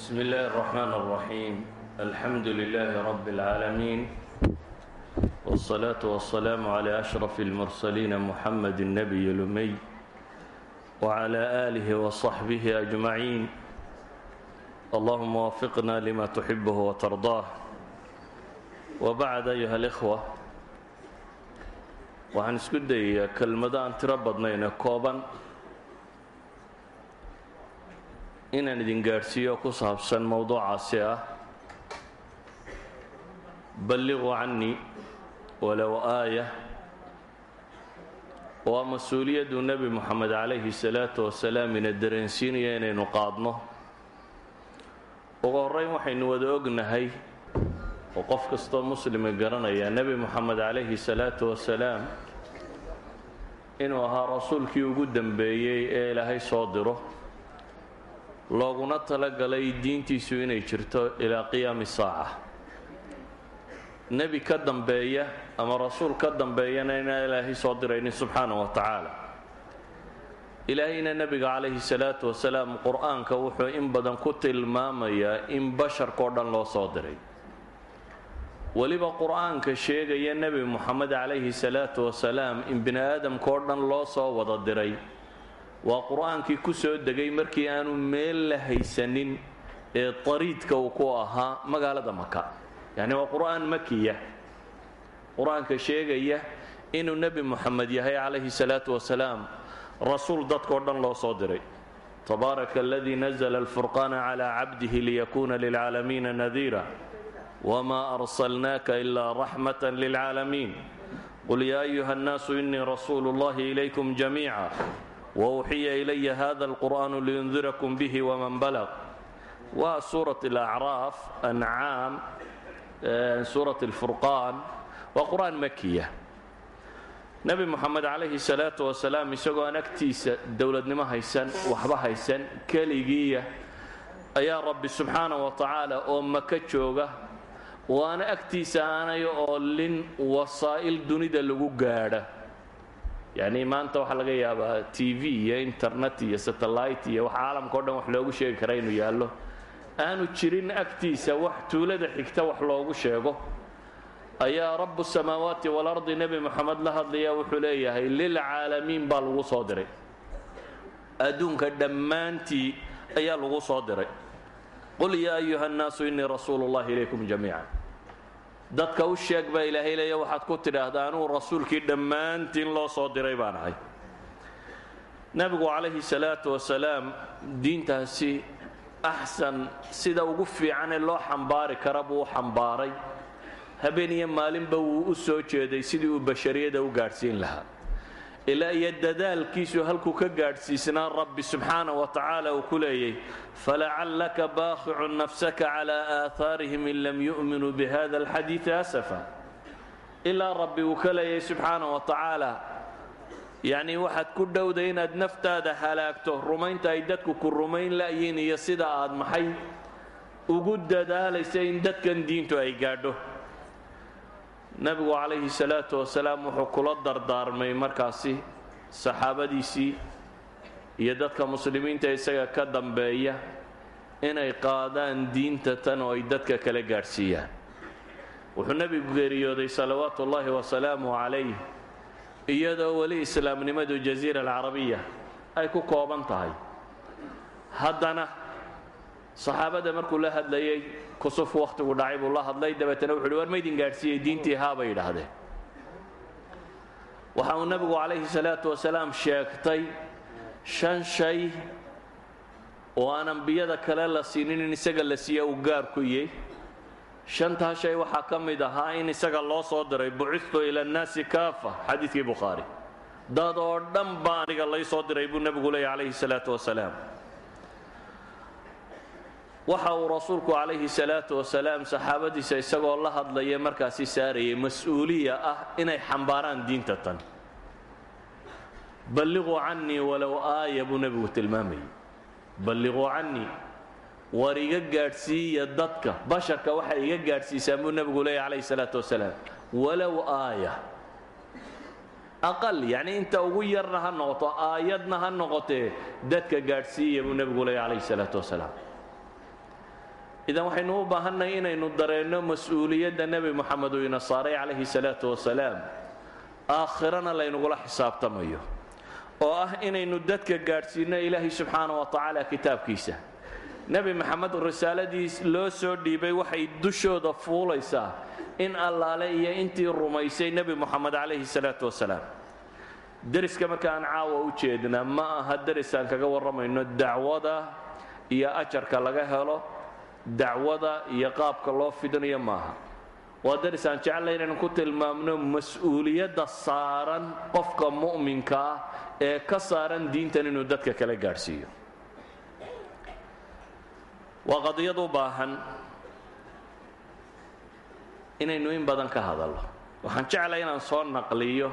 بسم الله الرحمن الرحيم الحمد لله رب العالمين والصلاة والسلام على أشرف المرسلين محمد النبي الأمي وعلى آله وصحبه أجمعين اللهم وفقنا لما تحبه وترضاه وبعد أيها الإخوة waxaan isku dayayaa kelmado aan tiro badnayne kooban inaan idin gaadhsiiyo ku saabsan mowduucaasi ah. Balliquu cannii walow aaya. Waa mas'uuliyaddu nebi moxamed calayhi salaatu wasalaam ina dareensiinaya inaynu qaadno. Ugu horrayn waxaynu wada ognahay oo qof kastoo muslimi garanaya nebi moxamed calayhi salaatu wasalaam inuu ahaa rasuulkii ugu dembeeyey ee ilaahay soo diro looguna talagalay diintiisu inay jirto ilaa qiyaami saaca. Nebi ka dambeeya ama rasuul ka dambeeyana inaan ilaahay soo diraynin subxaana wa tacaala. Ilaahayna nebiga calayhi salaatu wasalaam qur'aanka wuxuu in badan ku tilmaamayaa in basharkao dhan loo soo diray. Weliba qur'aanka sheegaya nebi moxamed calayhi salaatu wasalaam in bini aadamkao dhan loo soo wada diray waa qur'aankii ku soo degay markii aanu meel la haysanin ee dariidka uu ku ahaa magaalada maka yacni waa qur'aan makiya qur'aanka sheegaya inuu nebi moxamed yahay calayhi salaatu wasalaam rasuul dadkao dhan loo soo diray. Tabaaraka aladii nazla alfurqaana calaa cabdihi liyakuuna lilcaalamiina nadiira. Wma arsalnaaka ilaa raxmat lilcaalamiin. Qul yaa ayuha annaasu inii rasuulu اllahi ilaykum jamiica wauxiya ilaya hada alqur'anu liyundirakum bihi wman balaq waa suurat alacraaf ancaam suurat alfurqaan waa qur'aan makiya nebi moxamed calayhi salaatu wasalaam isagoo aan agtiisa dowladnimo haysan waxba haysan keligiiya ayaa rabbi subxaana wa tacaala oo maka jooga waana agtiisa aanay oolin wasaa'il dunida lagu gaadha yacnii maanta waxaa laga yaabaa t v iyo internet iyo satellite iyo wax caalamka o dhan wax loogu sheegi kara inuu yaallo. Aanu jirin agtiisa wax tuulada xigta wax loogu sheego. Ayaa rabu samaawaati walardi nebi moxamed la hadlaya wuxuu leeyahay lilcaalamiin baa lagu soo diray. Adduunka dhammaantii ayaa lagu soo diray. Qul yaa ayuha annaasu innii rasuulu llahi ilaykum jamiica dadka u sheeg baa ilaahay leeya waxaad ku tidhaahdaa anuu rasuulkii dhammaantiin loo soo diray baan ahay. Nebigu calayhi salaatu wasalaam diintaasi axsan sida ugu fiicanee loo xambaari kara buu xambaaray. Habeen iyo maalinba wuu u soo jeeday sidii uu bashariyada u gaadhsiin lahaa ilaa iyo dadaalkiisu halkuu ka gaadhsiisnaa rabbi subxaana wa tacaala uu ku leeyay falacallaka baaqicun nafsaka calaa aahaarihim in lam yu'minuu bihada alxadiidi asafa ilaa rabbi uu ka leeyay subxaana wa tacaala yacnii waxaad ku dhowday inaad naftaada halaagto rumaynta ay dadku ku rumayn la'yiin iyo sida aad maxay ugu dadaalaysa in dadkan diintu ay gaadho nebigu calayhi salaatu wasalaam wuxuu kula dardaarmay markaasi saxaabadiisii iyo dadka muslimiinta isaga ka dambeeya inay qaadaan diinta tan oo ay dadka kala gaadhsiiyaan. Wuxuu nebigu geeriyooday salawaatu ullaahi wasalaamu calayh iyadoo weli islaamnimadu jasiira alcarabiya ay ku kooban tahay. Haddana saxaabada markuu la hadlayay kusuf wakhtigu dhacay buu la hadlay. Dabeetana wuxu uhi war maydin gaadhsiiyey diintii haa bay yidhaahdeen. Waxa uu nebigu calayhi salaatu wasalaam sheegtay shan shay oo aan ambiyada kale la siinin in isaga la siiya uu gaar ku yey. Shantaa shay waxaa ka mid ahaa in isaga loo soo diray bucistu ila annaasi kaafa xadiidkii bukhaari dad oo dhan baa aniga lay soo diray buu nebigu leeyay calayhi salaatu wasalaam waxa uu rasuulku calayhi salaatu wasalaam saxaabadiisa isagoo la hadlaya markaasi saarayay mas'uuliya ah inay xambaaraan diinta tan. Balliquu cannii walow aaya buu nebigu tilmaamayay balliquu cannii war iga gaadhsiiya dadka basharka waxay iga gaadhsiisaan buu nebigu leeya calayhi salaatu wasalaam. Walow aaya. Aqal yacni inta ugu yarna ha noqoto aayadna ha noqotee dadka gaadhsiiya buu nebigu leeya calayhi salaatu wasalaam idan waxaynu u baahannahay inaynu dareenno mas'uuliyadda nebi moxamed uu ina saaray calayhi salaatu wasalaam aakhirana laynugula xisaabtamayo oo ah inaynu dadka gaadhsiinno ilaahay subxaana wa tacaala kitaabkiisa. Nebi maxamed risaaladiis loo soo dhiibay waxay dushooda fuulaysaa in allaale iyo intii rumaysay nebi moxamed calayhi salaatu wasalaam. Deriska markaan caawa u jeedna ma aha deris aan kaga warramayno dacwada iyo ajarka laga helo dacwada iyo qaabka loo fidinayo maaha. Waa deris aan jeclay inaynu ku tilmaamno mas'uuliyadda saaran qofka mu'minka ah ee ka saaran diintan inuu dadka kala gaadhsiiyo. Waa qadiyad u baahan inaynu in badan ka hadalno. Waxaan jeclay inaan soo naqliyo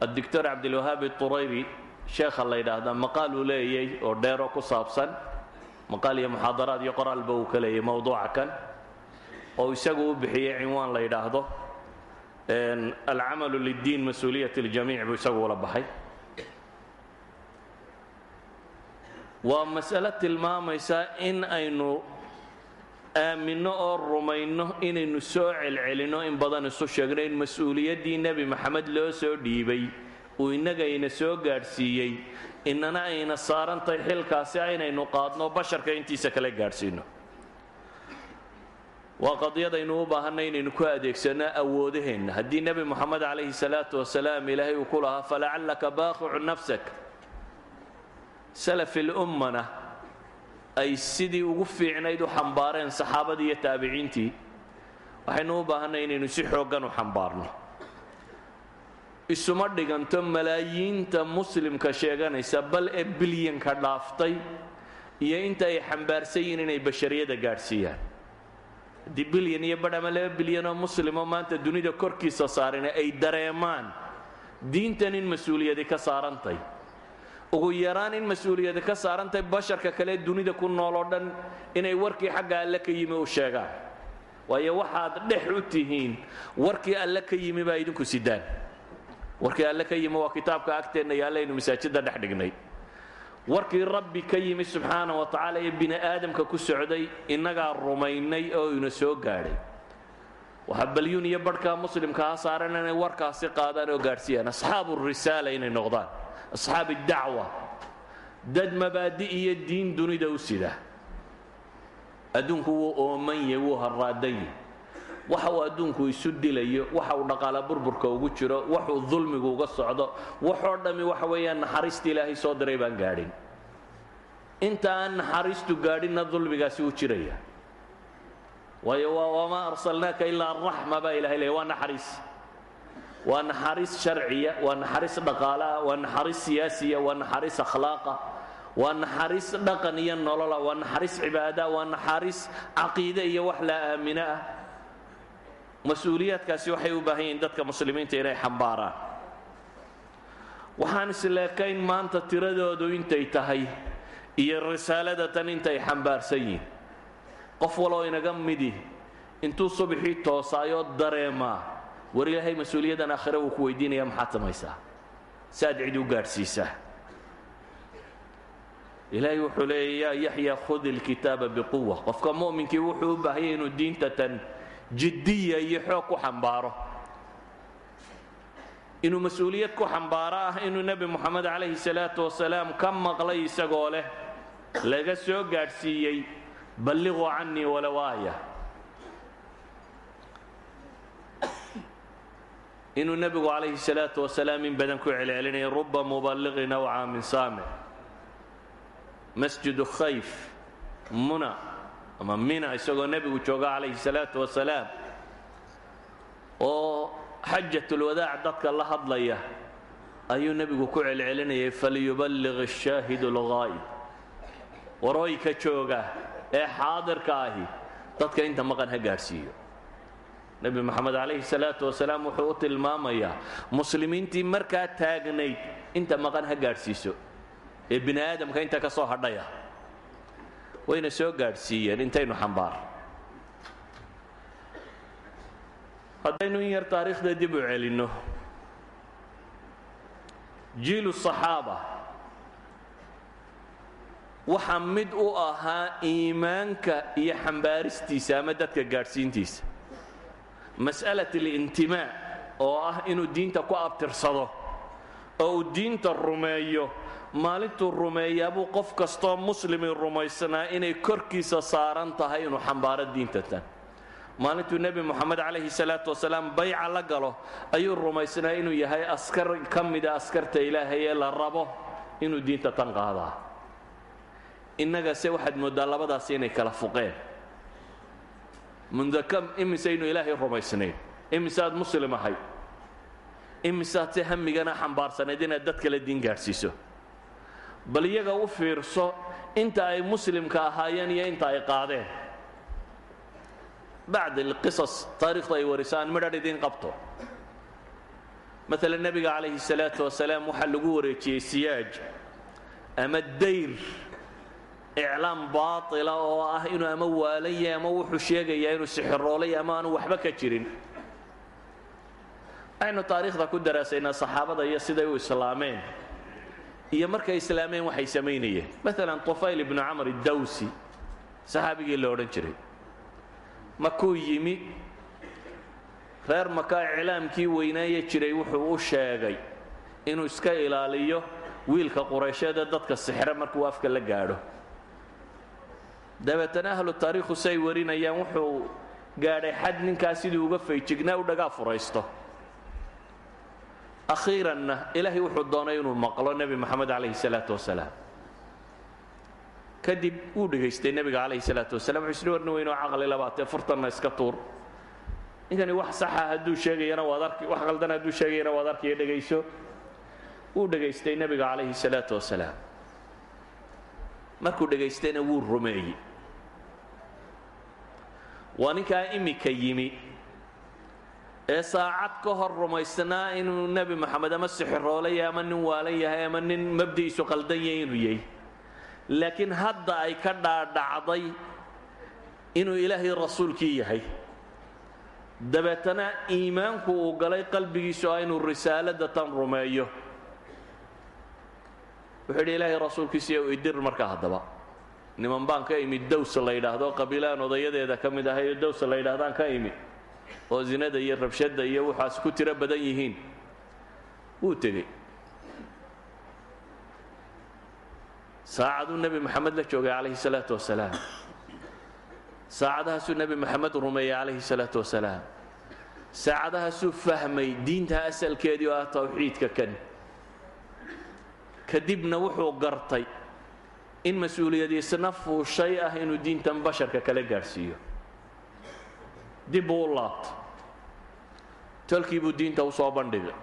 addictor cabdilwahaab iturayri sheekha la yidhaahda maqaal uu leeyay oo dheero ku saabsan maqaal iyo muxaadaraad iyo qoraalba uu ka leeyay mowduuca kan oo isagu u bixiyey cinwaan la yidhaahdo. Alcamalu liddiin mas'uuliyat اljamiic buu isagu ula baxay. Waa mas'alo tilmaamaysa in aynu aaminno oo rumayno inaynu soo celcelinno in badan isu sheegno in mas'uuliyaddii nebi maxamed loo soo dhiibay uu innagayna soo gaadhsiiyey innana ayna saarantahay xilkaasi aynaynu qaadno basharka intiisa kale gaadhsiino waa qadiyadaynu u baahanay inaynu ku adeegsanno awoodaheenna. Haddii nebi moxamed calayhi salaatu wasalaam ilaahay uu ku lahaa falacallaka baaqicu nafsak. Salafi lummana ay sidii ugu fiicnayd u xambaareen saxaabadii iyo taabiciintii. Waxaynu u baahanay inaynu si xooggan u xambaarno isuma dhiganto malaayiinta muslimka sheeganaysa bal ee bilyanka dhaaftay iyo inta ay xambaarsan yihiin inay bashariyada gaadhsiiyaan. Haddii bilyan iyo badh ama laba bilyan oo muslimo maanta dunida korkiisa saaran ay dareemaan diintan in mas'uuliyadi ka saarantay ugu yaraan in mas'uuliyadi ka saarantay basharka kale dunida ku nool oo dhan inay warkii xagga alle ka yimi u sheegaan. Waayo waxaad dhex u tihiin warkii alle ka yimi baa idinku sidaan warkii alle ka yimi waa kitaabka agteenna yaallaynu masaajidda dhex dhignay. Warkii rabbi ka yimi subxaana wa tacaala ee bini aadamka ku socday innagaa rumaynay oo ina soo gaadhay. Waxaa balyuun iyo badhkaa muslimka ha saaran inay warkaasi qaadaan oo gaadhsiiyaan. Asxaabu risaala inay noqdaan. Asxaabi dacwa. Dad mabaadi iyo diin dunida u sida. Adduunku wuu oomanye wuu harraadanye waxa uu adduunku isu dilayo waxa uu dhaqaala burburka ugu jiro waxuu dulmigu uga socdo waxoo dhammi waxa weeyaan naxariista ilaahay soo diray baan gaadhin. Inta aan naxariistu gaadhinna dulmigaasi u jiraya. Waayo waa wamaa arsalnaaka ilaa raxma baa ilahay leeya waa naxariis. Waa naxariis sharciya waa naxariis dhaqaalaha waa naxariis siyaasiya waa naxariis akhlaaqa waa naxariis dhaqan iyo nolola waa naxariis cibaada waa naxariis caqiide iyo wax la aamino ah mas'uuliyaadkaasi waxay u baahan yihiin dadka muslimiinta inay xambaaraan. Waxaan isleekayn maanta tiradoodu intay tahay iyo risaalada tan intay xambaarsan yihiin. Qof waloo inaga midi intuu subaxii toosaayoo dareemaa war ilaahay mas'uuliyaddan aakhire wuu ku weydiinaya maxaad samaysaa? Saad cid u gaadhsiisaa. Ilaahay wuxuu leeya yaa yaxya khudi lkitaaba biquwa qofka mu'minkii wuxuu u baahanya inuu diinta tan jiddiya iyo xoog ku xambaaro. Inuu mas'uuliyad ku xambaaro ah inuu nebi moxamed calayhi salaatu wasalaam ka maqlay isagoo leh laga soo gaadhsiiyey balliquu cannii walow aaya inuu nebigu calayhi salaatu wasalaam in badan ku celcelinaya ruba muballiqin aw caamin saamic masjidu khayf muna ama mina isagoo nebigu jooga calayhi salaatu wasalaam oo xajatulwadaac dadka la hadlaya ayuu nebigu ku celcelinayay falyuballiq ashaahidu lgaa'ib warooyka jooga ee xaadirka ahi dadka inta maqan ha gaadhsiiyo nebi moxamed calayhi salaatu wasalaam wuxuu u tilmaamayaa muslimiintii markaa taagnayd inta maqan ha gaadhsiiso ee bini aadamka inta ka soo hadhaya wayna soo gaadhsiiyeen intaynu xambaar. Haddaynu in yar taariikhda dib u celinno. Jiilu صaxaaba waxa mid u ahaa iimaanka iyo xambaaristiisa ama dadka gaadhsiintiisa. Mas'alat alintimaa oo ah inuu diinta ku abtirsado oo uu diinta rumeeyo maalintuu rumeeyaabuu qof kastoo muslimin rumaysnaa inay korkiisa saaran tahay inuu xambaaro diinta tan maalintuu nebi moxamed calayhi salaatu wasalaam bayca la galo ayuu rumaysnaa inuu yahay askar ka mida askarta ilaahay ee la rabo inuu diinta tan qaadaa. Innagase waxaad mooddaa labadaasi inay kala fuqeen. Mundakam imisaynu ilaahay rumaysnayn? Imisaad muslim ahay? Imisaad se hamigana xambaarsanayd inaad dad kale diin gaadhsiiso bal iyaga u fiirso inta ay muslimka ahaayeen iyo inta ay qaadeen. Bacd alqisas taariikhda ay warisaan midhadh idiin qabto. Maalan nebiga calayhi salaatu wasalaam waxaa lagu wareejiyey siyaaj ama dayr iclaam baatila oo ah inuu ama waalan yahay ama wuxuu sheegayaa inuu sixiroolay ama aanu waxba ka jirin. Waxaynu taariikhda ku daraasaynaa saxaabada iyo siday u islaameen iyo markay islaameen waxay samaynayeen. Maalan tufayl ibnu camr iddawsi saxaabigii la odhan jiray makuu yimi. Reer maka iclaamkii weynaaya jiray wuxuu u sheegay inuu iska ilaaliyo wiilka quraysheed ee dadka sixre markuu afka la gaadho. Dabeetana ahlu taariikhu say warinayaan wuxuu gaadhay xad ninkaas siduu uga fayjignaa u dhagaa furaysto akhiiranna ilaahay wuxuu doonay inuu maqlo nebi moxamed calayhi salaatu wasalaam. Kadib wuu dhegaystay nebiga calayhi salaatu wasalam wuxuu isdhi warni weynoo caqli labaatee furtanna iska tuur. Ninkani wax saxa hadduu sheegayana waad arki wax qaldan hadduu sheegayana waad arkiyo dhegayso. Wuu dhegaystay nebiga calayhi salaatu wasalaam. Markuu dhegaystayna wuu rumeeyey. Waa ninkaa imika yimi ee saacad ka hor rumaysnaa inuu nebi moxamed ama sixiroolay ama nin waalan yahay ama nin mabdi'iisu qaldan yahay inuu yahay. Laakiin hadda ay ka dhaadhacday inuu ilaahay rasuulkii yahay. Dabeetana iimaanku uu galay qalbigiisu ah inuu risaalada tan rumeeyo. Wuxuu yidhi ilaahay rasuulkiisiiyo idir marka haddaba. Niman baan ka imid dawsa la yidhaahdo qabiilaan odayadeeda ka mid ahay oo dawsa la yidhahdaan ka imid oo zinada iyo rabshadda iyo waxaas ku tiro badan yihiin. Wuu tegey saacaduu nebi moxamed la joogay calayhi salaatu wasalaam. Saacadahaasuu nebi moxamed rumeeyey calayhi salaatu wasalaam. Saacadahaasuu fahmay diinta asalkeedii oo ah tawxiidka kan. Kadibna wuxuu gartay in mas'uuliyadiisna fuushay ah inuu diintan basharka kala gaadhsiiyo dib buu u laabtay tolkii buu diinta u soo bandhigay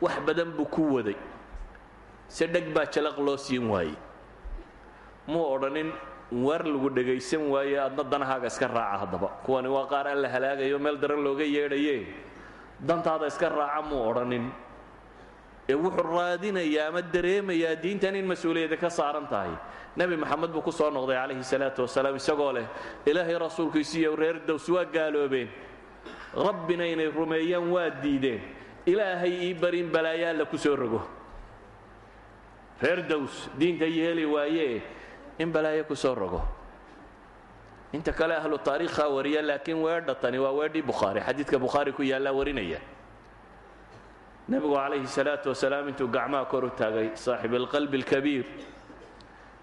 wax badan buu ku waday. Se dheg baa jalaq loo siin waayey muu odhanin war lagu dhegaysan waaye adna danahaaga iska raaca haddaba. Kuwani waa qaar alla halaagayo meel daran looga yeedhaye dantaada iska raaca muu odhanin ee wuxuu raadinayaa ama dareemayaa diintan in mas'uuliyadda ka saaran tahay. Nebi maxamed buu ku soo noqday calayhi salaatu wasalaam isagoo leh ilaahay rasuulkiisiiyo reer dows waa gaaloobeen. Rabbina inay rumeeyaan waa diideen. Ilaahay ii barin balaayo alla ku soo rogo. Reer dows diinta iyo heli waayee in balaayo ku soo rogo. Inta kale ahlu taariikhaa wariya laakiin weedha tani waa weedhii bukhaari. Xadiidka bukhaari ku yaallaa warinaya nebigu calayhi salaatu wasalaam intuu gacmaha kor u taagay saaxib alqalbi alkabiir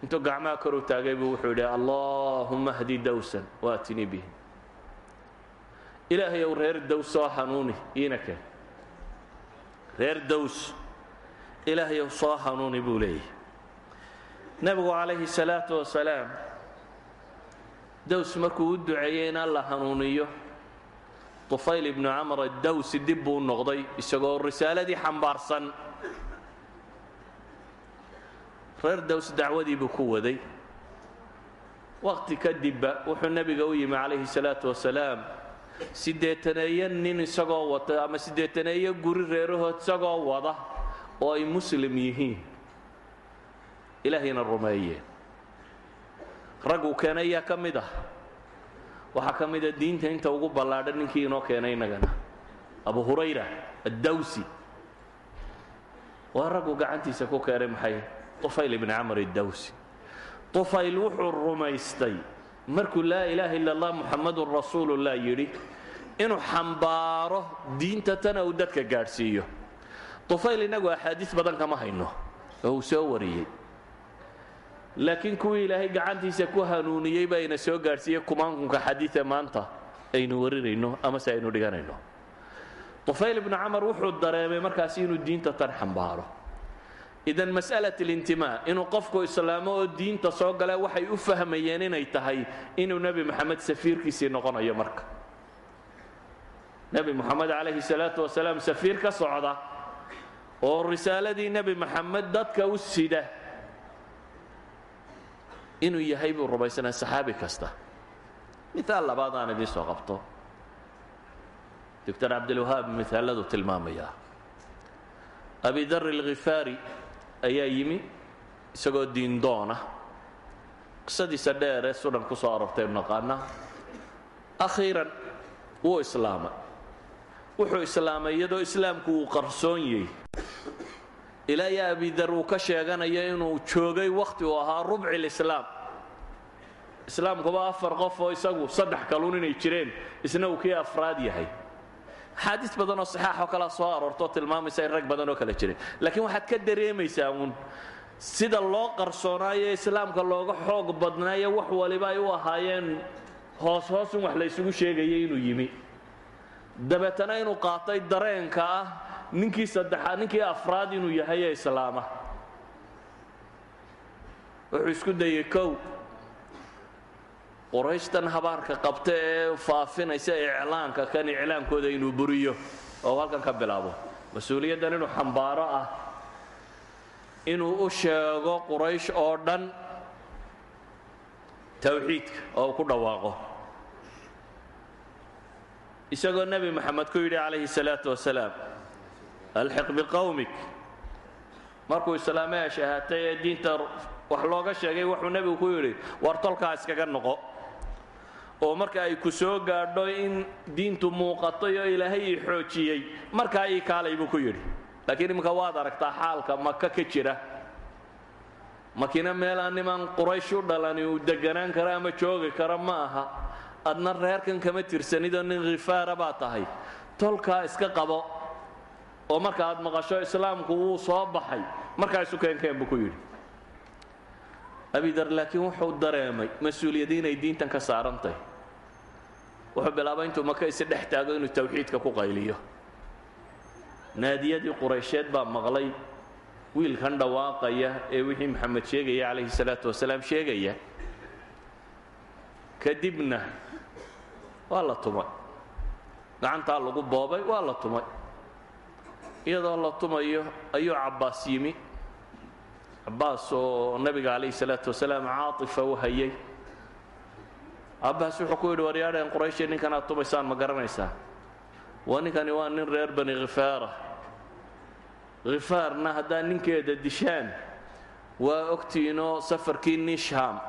intuu gacmaha kor u taagay buu wuxuu yidhi allaahuma hdi dawsan waatinii bihim ilaahay ow reer dows soo hanuuni iina keen reer dows ilaahay ow soo hanuuni buu leeyahy nebigu calayhi salaatu wasalaam dows markuu u duceeyey in alla hanuuniyo tufayl ibnu camr addawsi dib buu noqday isagoo risaaladii xambaarsan. reer dows dacwadii buu ku waday. waqti kadibba wuxuu nebiga u yimi calayhi salaatu wasalaam siddeetaneeyo nin isagoo wata ama siddeetaneeyo guri reerahood isagoo wada oo ay muslim yihiin. Ilaahayna rumeeyeen. Ragguu keenay yaa ka mid ah waxaa ka mida diinta inta ugu ballaadhan ninkii inoo keenay innagana abu hurayra addawsi. Waa raggu gacantiisa ku keenay maxay? Tufayl ibni camr addawsi. Tufayl wuxuu rumaystay markuu laa ilaaha illa allah muxammadun rasuulullah yidhi inuu xambaaro diinta tana uu dadka gaadhsiiyo. Tufayl innagu axaadiis badan kama hayno oo uu soo wariyey laakiin kuwii ilaahay gacantiisa ku hanuuniyey baa ina soo gaadhsiiyey kumaankunka xadiida maanta aynu warinayno amase aynu dhiganayno. Tufayl ibnu camar wuxuu dareemay markaasi inuu diinta tan xambaaro idan mas'alat alintimaa inuu qofku islaamo oo diinta soo gala waxay u fahmayeen inay tahay inuu nebi moxamed safiirkiisii noqonayo marka. Nebi moxamed calayhi salaatu wasalaam safiir ka socda oo risaaladii nebi moxamed dadka u sida inuu yahay buu rumaysanaa saxaabi kasta. Miaal labaad aan idiin soo qabto. Doctor cabdilwahaab miaaladu tilmaamayaa. Abi dar alkhifaari ayaa yimi isagoo diindoona qisadiisa dheer ee sunan ku soo arortay naqaana akhiiran wuu islaamay. Wuxuu islaamay iyadoo islaamku uu qarsoon yahy ilaa iyo abidar uu ka sheeganayo inuu joogay wakhti uu ahaa rubci lislaam. Islaamkuba afar qof oo isagu saddex kaluun inay jireen isna uu kii afraad yahay. Axaadiis badanoo saxaaxoo kalea soo aroortoo tilmaamaysa in rag badan oo kale jiray laakiin waxaad ka dareemaysaa uun sida loo qarsoonaayo islaamka looga xoog badnaayo wax waliba ay u ahaayeen hoos hoosun wax la ysugu sheegayay inuu yimi. Dabeetana inuu qaatay dareenka ah ninkii saddexaad ninkii afraad inuu yahay ee islaama. Wuxuu isku dayey kow. Qorayshtan habaarka qabta ee faafinaysa iclaanka kan iclaankooda inuu buriyo oo halkan ka bilaabo. Mas'uuliyaddan inuu xambaaro ah inuu u sheego quraysh oo dhan tawxiidka oo uu ku dhawaaqo. Isagoo nebi moxamed ku yidhi calayhi salaatu wasalaam alxiq biqowmik markuu islaamay ashahaatay ee diinta wax looga sheegay wuxuu nebigu ku yidhi war tolkaa iskaga noqo. Oo marka ay ku soo gaadho in diintu muuqatay oo ilaahay ii xoojiyey markaa ii kaalay buu ku yidhi. Laakiin iminka waad aragtaa xaalka maka ka jira. Makina meelaan niman quraysh u dhalani uu deganaan kara ama joogi kara ma aha. Adna reerkan kama tirsanidoo nin khifaara baa tahay. Tolkaa iska qabo oo marka aad maqasho islaamku wuu soo baxay markaa isu keenkeen buu ku yidhi. Abidar laakiin wuxuu dareemay mas'uuliyadii inay diintan ka saaran tahay wuxuu bilaabay intuu maka isi dhex taago inuu tawxiidka ku qayliyo. Naadiyadii quraysheed baa maqlay wiilkan dhawaaqaya ee wixii maxamed sheegaya calayhi salaatu wasalaam sheegaya. Kadibna waa la tumay. Gacantaa lagu boobay waa la tumay iyadoo la tumayo ayuu cabbaas yimi. Cabbaas oo nabiga calayhi salaatu wasalaam caatifa u hayay. Cabbaas wuxuu ku yidhi waryaadheen qurayshee ninkanaad tumaysaan ma garanaysaa? Waa ninkani waa nin reer bani khifaara khifaarna haddaad ninkeeda dishaan waa ogtiinoo safarkii nisham.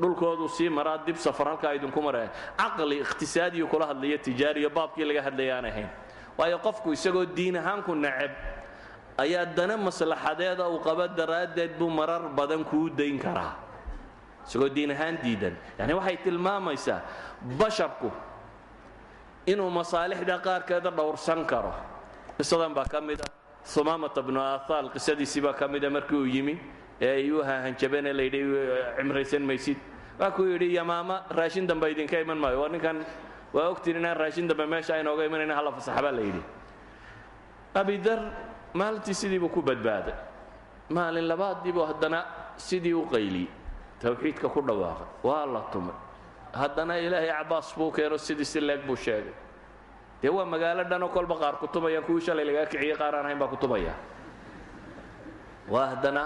Dhulkoodu sii maraa dib safar halkaa idinku maraya caqli ikhtisaadiyu kula hadlaya tijaariyo baabkii laga hadlaya aan ahayn waayo qofku isagoo diin ahaanku neceb ayaa dana maslaxadeeda uu qaba daraaddeed buu marar badan kuu dayn karaa. Isagoo diin ahaan diidan. Yacni waxay tilmaamaysaa basharku inuu masaalixda qaarkeeda dhowrsan karo. Qisadan baa ka mid ah. Sumaamata bnu aathaal qisadiisii baa ka mida markii uu yimi ee ay u hahanjabeen ee layidhi cimraysan maysid. Waa kuu yidhi yamaama raashin dambe idinka iman maayo. Waa ninkan waa ogtiin inaan raashin dambe meesha aynooga imanayna halla fasaxa baa la yidhi. Abidar maalintii sidii buu ku badbaaday. Maalin labaaddiibuu haddana sidii u qayliyey. Tawxiidka ku dhawaaqay waa la tumay. Haddana ilaahay cabaas buu keeno sidii si leeg buu sheegay. Dee waa magaalo dhanoo kolba qaar ku tumayaan kuwii shalay lagaa kiciyey qaar aan ahayn baa ku tumaya waa haddana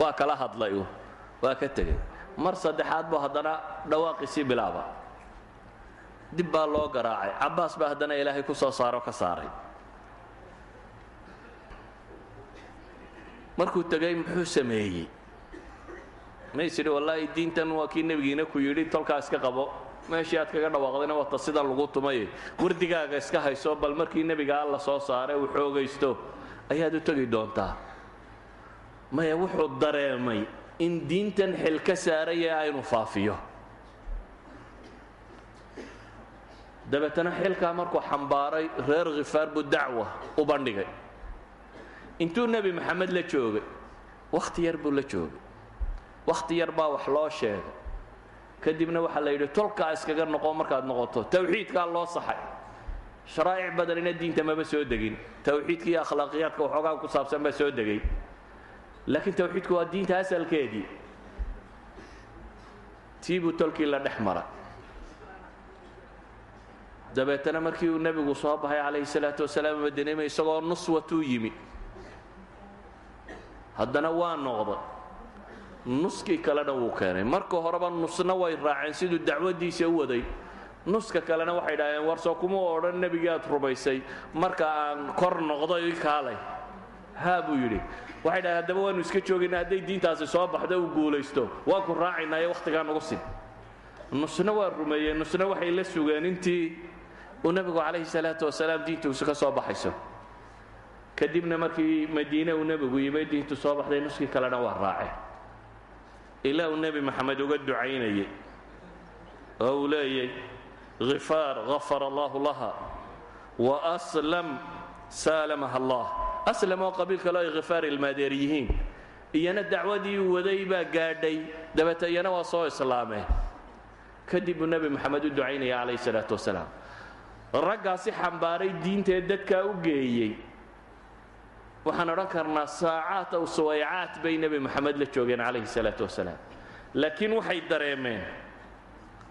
waa kala hadlay u. Waa ka tegey. Mar saddexaad buu haddana dhawaaqiisii bilaaba dib baa loo garaacay. Cabbaas baa haddana ilaahay ku soo saaro ka saaray. Markuu tegay muxuu sameeyey? Mays idhi wallaahi diintan waa kii nebigiina ku yidhi tolkaa iska qabo. Meeshii aad kaga dhawaaqdayna wata sidan lagu tumaye. Wardigaaga iska hayso bal markii nebiga alla soo saaray uu xoogaysto. Ayaad u tegi doontaa? Maya wuxuu dareemay in diintan xil ka saaraya aynu faafiyo dabeetana xilkaa markuu xambaaray reer khifaar buu dacwa u bandhigay. Intuu nebi maxamed la joogay wakhti yar buu la joogay. Wakhti yar baa wax loo sheegay. Kadibna waxaa la yidhi tolkaa iskaga noqo markaad noqoto tawxiidkaa loo saxay. Sharaa'ic badanina diinta maba soo degin. Tawxiidka akhlaaqiyaadka waxoogaa ku saabsan baa soo degay. Laakiin tawxiidku waa diinta asalkeedii. Tii buu tolkii la dhex maray dabeetana markii uu nebigu soo baxay calayhi salaatu wasalaam madiinima isagoo nuswatuu yimi. Haddana waa noqday. Nuskii kalena wuu keenay. Marka horeba nusna way raaceen siduu dacwaddiisa u waday. Nuska kalena waxay dhaaheen warsoo kuma odhan nebigii aad rumaysay. Marka aan kor noqday kaalay. Haa buu yidhi. Waxay dhaaheen haddaba waanu iska joogayna hadday diintaasi soo baxdo uu guulaysto. Waan ku raacaynaaye wakhtigaa nagu sin nusna waa rumeeyeen nusna waxay la sugeen. Intii uu nebigu calayhi salaatu wasalaam diintuusu ka soo baxayso. Kadibna markii madiine uu nebigu yimay diintu soo baxday nuskii kalena waa raaceen. Ilaa uu nebi maxamed uga ducaynayay oo uu leeyay khifaar gafara allahu laha wa aslam saalamaha allah. Aslam oo qabiil kaleo ay khifaar ilmaadeer yihiin iyana dacwadii uu waday baa gaadhay dabeete iyana waa soo islaameen. Kadib buu nebi maxamed u ducaynaya calayhi salaatu wasalaam raggaasi xambaaray diintee dadkaa u geeyey. Waxaan odhan karnaa saacaat aw suwaycaat bay nebi maxamed la joogeen calayhi salaatu wasalaam. Laakiin waxay dareemeen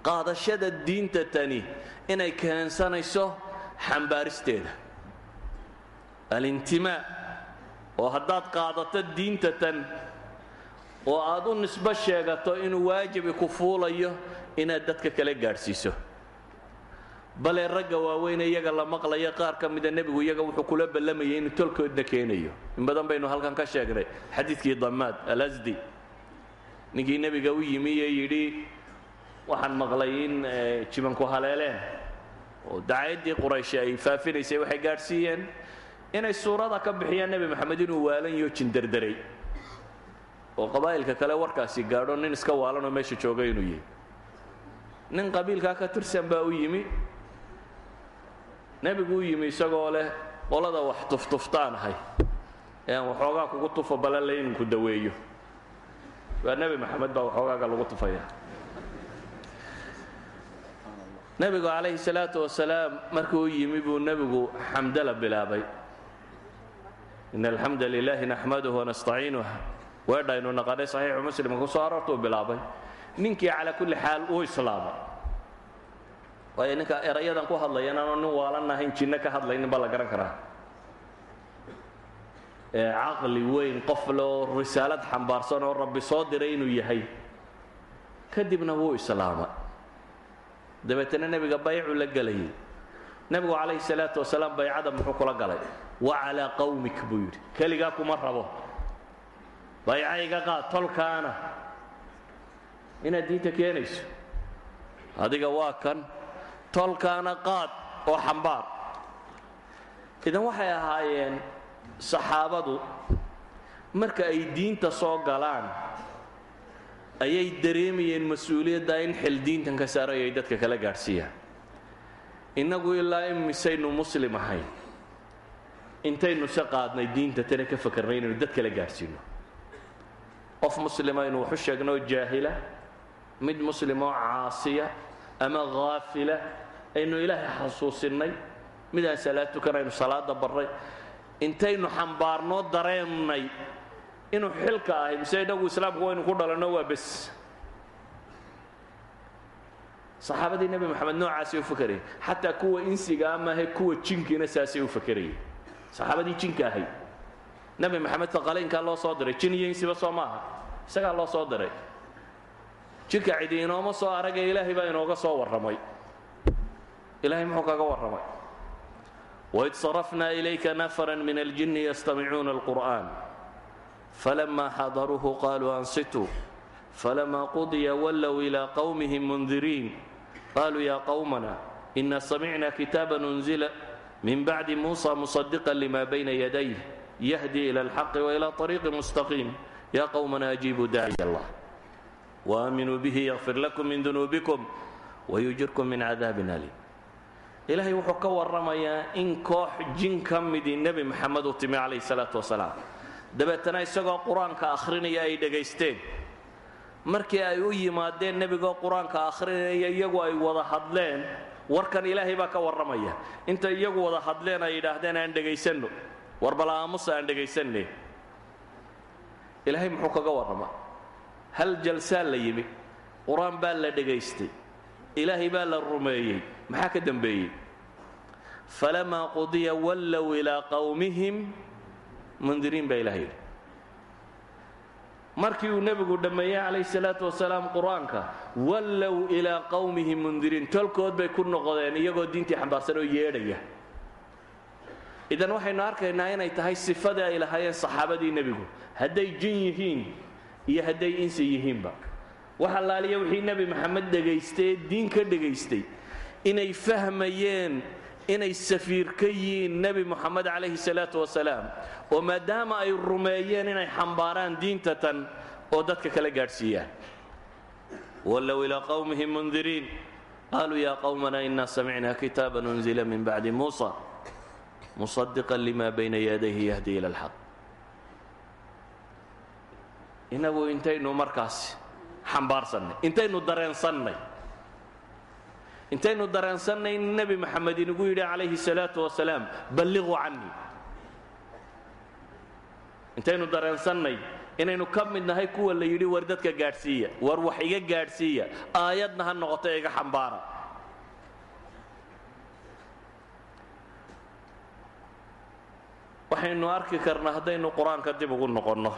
qaadashada diinta tani inay keensanayso xambaaristeeda alintimaa oo haddaad qaadato diinta tan oo aad u nisbo sheegato inuu waajibi ku fuulayo inaad dadka kale gaadhsiiso bale ragga waaweyne iyaga la maqlaya qaar ka mida nebigu iyaga wuxuu kula ballamayay inuu tolkoodna keenayo in badan baynu halkan ka sheegnay xadiidkii damaad alasdi ninkii nebiga u yimi ee yidhi waxaan maqlay in jibanku haleeleen. Oo dacayaddii quraysh ay faafinaysay waxay gaadhsiiyeen inay suurada ka bixiyaan nebi maxamed inuu waalan iyo jinderderay oo qabaa'ilka kale warkaasi gaadho nin iska waalanoo meesha jooga inuu yahay nin qabiilkaa ka tirsan baa u yimi nebigu u yimi isagoo leh qolada wax tuftuftaan ahay. Ee waxoogaa kugu tufo balale inuu ku daweeyo. Waa nebi maxamed baa waxoogaaga lagu tufaya. Nebigu calayhi salaatu wasalaam markuu yimi buu nebigu xamdala bilaabay. In alxamda lilaahi naxmaduhu wanastaciinuh weedhaynu naqanay saxiixu muslimka ku soo aroortuu bilaabay. Ninkii calaa kulli xaal uu islaamay waayo ninka erayadan ku hadlaya inaanu nin waalan ahayn jinno ka hadlaynin baa la garan karaa. Ee caqli weyn qof loo risaalad xambaarsan oo rabbi soo diray inuu yahay. Kadibna wuu islaamay. Dabeetana nebiga baycu la gelayay nebigu calayhi salaatu wasalaam baycada muxuu kula galay. Wa calaa buu yidhi. Keligaa kuma rabo. Bayca iga qaad tolkaana. Inaad diinta keenayso. Adiga waa kan tolkaana qaad oo xambaar. Idan waxay ahaayeen saxaabadu marka ay diinta soo galaan ayay dareemayeen mas'uuliyadda in xil diintan ka saaray ay dadka kala gaadhsiiyaan. Innagu ilaa imisaynu muslim ahayn intaynu se qaadnay diinta tana ka fakarnay inaynu dad kala gaadhsiino. Qof muslima aynu waxu sheegno jaahila mid muslim oo caasiya ama haafila aynu ilaahay xasuusinnay midaan salaad tukan aynu salaada barray. Intaynu xambaarnoo dareemnay inuu xilka ahay mise inagu islaamku waynu ku dhalanno waa bes. Saxaabadii nebi moxamed noocaasay u fakerayay xataa kuwa insiga amahe kuwa jinkiina saasay u fakerayay saxaabadii jinka ahayd nebi maxamed faqalaynkaa loo soo diray jin iyo insiba soo maaha. Isagaa loo soo diray jidhka cidi inooma soo aragee ilaahay baa inooga soo warramay. Ilahay muxuu kaga warramay? Waid sarafnaa ilayka nafara min aljinni yastamicuuna alqur'an falama xadaruuhu qaluu ansituu falama qudiya wallow ilaa qowmihim mundiriin qaluu yaa qowmana ina samicna kitaaban unzila min bacdi muusa musadiqan lima bayna yadayh yahdi ila alxaqi wailaa ariiqi mustaqiim. Yaa qowmana ajiibuu daaciy allah waaminuu bihi yakfir lakum min dunuubikum wayujirkum min cadaabin aliim ilaahay wuxuu ka warramayaa in koox jin ka midii nebi maxamed u timi calayhi salaatu wasalaam dabeetana isagoo qur'aanka akhrinaya ay dhegaysteen markii ay u yimaadeen nebigoo qur'aanka akhrinaya iyagu ay wada hadleen warkan ilaahay baa ka warramaya inta iyagu wada hadleen ay yidhaahdeen aan dhegaysanno war bal aamusa aan dhegaysanne ilaahay muxuu kaga warrama hal jalsaa la yimi qur'aan baa la dhegaystay ilaahay baa la rumeeyey maxaa ka dembeeyey falamaa qudiya wallow ilaa qowmihim mundiriin baa ilahay yidhi. Markii uu nebigu dhammeeyey calayhi salaatu wasalaam qur'aanka wallow ilaa qowmihim mundiriin tolkood bay ku noqdeen iyagoo diintii xambaarsan oo yeedhaya. Idan waxaynu arkaynaa inay tahay sifadii ay lahaayeen saxaabadii nebigu. Hadday jin yihiin iyo hadday insi yihiinba. Wax allaaliya wixii nebi maxamed dhegaystay ee diin ka dhegaystay inay fahmayeen inay safiir ka yihiin nebi moxamed calayhi salaatu wasalaam oo maadaama ay rumeeyeen inay xambaaraan diinta tan oo dadka kala gaadhsiiyaan. Wallow ilaa qowmihim mundiriin qaaluu yaa qowmana inaa samicnaa kitaaban unzila min bacdi muusa musadiqan lima bayna yadayhi yahdi ila alxaq inagu intaynu markaas xambaarsannay intaynu dareensannay intaynu dareensannay in nebi maxamed inagu yidhi calayhi salaatu wasalaam balliquu cannii intaynu dareensannay inaynu ka mid nahay kuwa la yidhi war dadka gaadhsiiya war wax iga gaadhsiiya aayadna ha noqoto iga xambaara. Waxaynu arki karnaa haddaynu qur'aanka dib ugu noqonno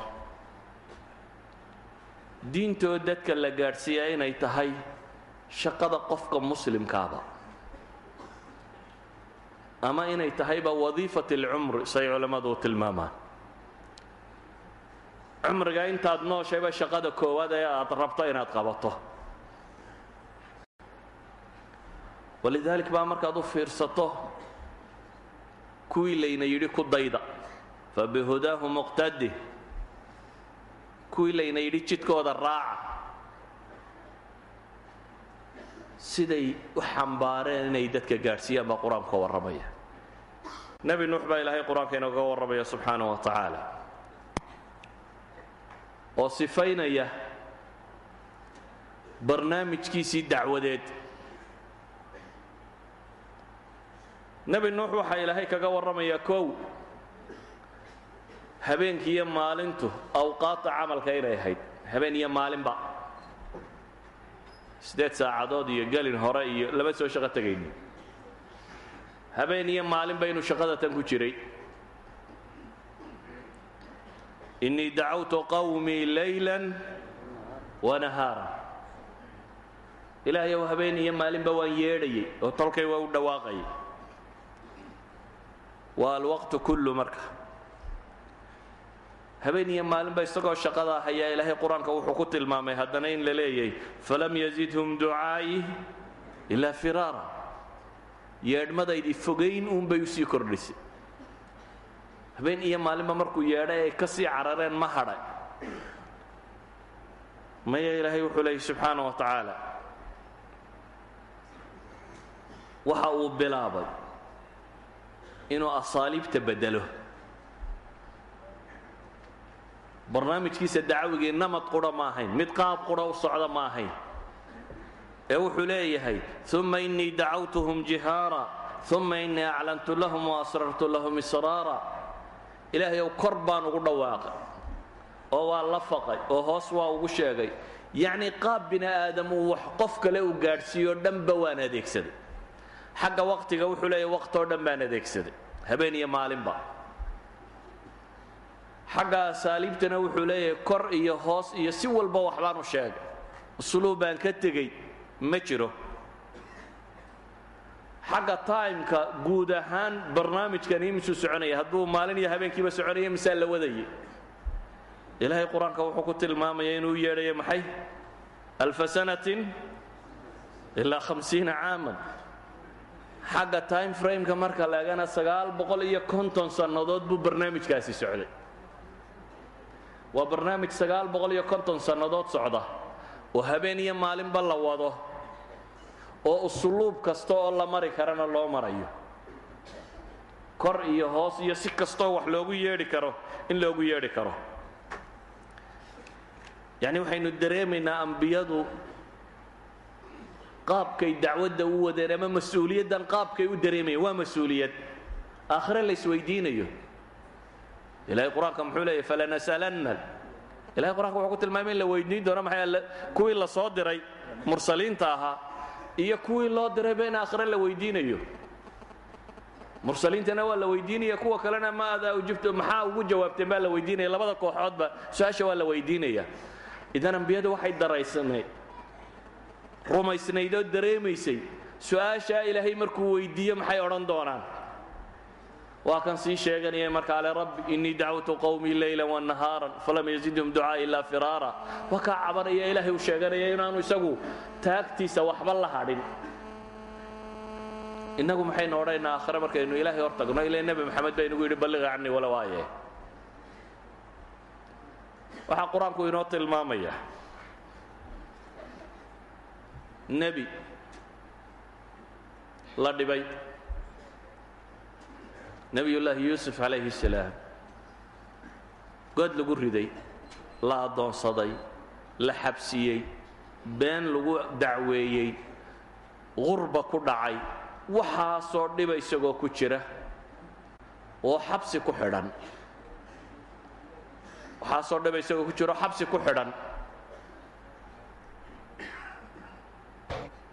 diintoo dadka la gaadhsiiyaa inay tahay shaqada qofka muslimkaaba. Ama inay tahayba wadiifat alcumri say culammadu tilmaamaan. Cumriga intaad nooshayba shaqada koowaad ee aad rabto inaad qabato. Walidaalik baa markaad u fiirsato kuwii layna yidhi ku dayda. Fabihudaahu muqtadi kuwii layna yidhi jidkooda raaca siday u xambaareen inay dadka gaadhsiiyaan baa qur'aanku ka warramaya nebi nuux baa ilaahay qur'aanka inooga warramaya subxaana wa tacaala oo sifaynaya barnaamijkiisii dacwadeed nebi nuux waxaa ilaahay kaga warramayaa kow habeenkii iyo maalintu awqaadta camalka inay ahayd. Habeen iyo maalinba. Siddeed saacadood iyo gelin hore iyo lama soo shaqo tegaynin. Habeen iyo maalinba inuu shaqada tan ku jiray. Innii dacawtu qawmii laylan wa nahaara. Ilaahayow habeen iyo maalinba waan yeedhayay oo tolkay waa u dhawaaqayay waa alwaqtu kullu marka habeen iyo maalinba isagoo shaqadaa hayaa ilaahay qur'aanka wuxuu ku tilmaamay haddana in la leeyay falam yazidhum ducaa'i ilaa firaara. Yeedhmadaydii fogayn uunbay u sii kordhisay. Habeen iyo maalinba markuu yeedhay ay ka sii carareen ma hadhay. Maya ilaahay wuxuu leeyay subxaana wa tacaala waxa uu bilaabay inuu asaaliibta bedelo barnaamijkiisa dacwigii namad qudha ma ahayn mid qaab qudha u socda ma ahayn. Ee wuxuu leeyahay uma innii dacawtuhum jihaara uma innii aclantu lahum waasrartu lahum israara. Ilaahay ow kor baan ugu dhawaaqay oo waa la faqay oo hoos waa ugu sheegay. Yacnii qaab bini aadam uu wax qof kale uu gaadhsiiyo dhanba waan adeegsaday. Xagga waqtiga wuxuu leeyahay waqtoo dhan baan adeegsaday. Habeen iyo maalinba xagga asaaliibtana wuxuu leeyahay kor iyo hoos iyo si walba waxbaan u sheegay. Usluub baan ka tegey ma jiro. Xagga timeka guud ahaan barnaamijkan imisuu soconaya hadduu maalin iyo habeenkiiba soconaya misaa la wadayay ilaahay qur'aanka wuxuu ku tilmaamaya inuu yeedhayo maxay? Alfa sanatin ilaa hamsiina caaman. Xagga time frameka marka laegana sagaal boqol iyo konton sannadood buu barnaamijkaasi socday waa barnaamij sagaal boqol iyo konton sannadood socda oo habeen iyo maalinba la wado oo usluub kasta oo la mari karana loo marayo. Kor iyo hoos iyo si kastoo wax loogu yeedhi karo in loogu yeedhi karo. Yacni waxaynu dareemaynaa ambiyadu qaabkay dacwadda u wadeen ama mas'uuliyaddan qaabkay u dareemayeen waa mas'uuliyad. Aakhire la isweydiinayo ilahay qur'aanka muxuu leeyahy falanas'alanna. Ilahay qur'anka wuxuu ku tilmaamay in la weydiin doono maxay kuwii la soo diray mursaliinta ahaa iyo kuwii loo dirayba in aakhire la weydiinayo mursaliintana waa la weydiinaya kuwa kalena ma adaa ujibto maxaa ugu jawaabteen baa la weydiinaya labada kooxoodba su'aasha waa la weydiinaya idan ambiyadu waxay daraysanayd rumaysnayd oo dareemaysay su'aashaa ilaahay markuu weydiiyo maxay odhan doonaan waa kan sii sheeganaya marka ale rabbi innii dacwtu qowmii leyla wanahaaran falam yazidhum ducaa ilaa firaara. Waa kaa cabanaya ilaahay uu sheeganaya inaanu isagu taagtiisa waxba la hadhin. Innagu maxaynu odhanaynaa aakhire markaynu ilaahay hor tagno ila nebi maxamed baa inugu yidhi balliqa canii walow aaye waxaa qur'aanku inoo tilmaamaya. Nebi la dhibay nebiyullaahi yuusuf calayhi salaam. God lagu riday la addoonsaday la xabsiyey been lagu dacweeyey qurba ku dhacay waxaasoo dhiba isagoo ku jira oo xabsi ku xidhan. Waxaasoo dhiba isagoo ku jira oo xabsi ku xidhan.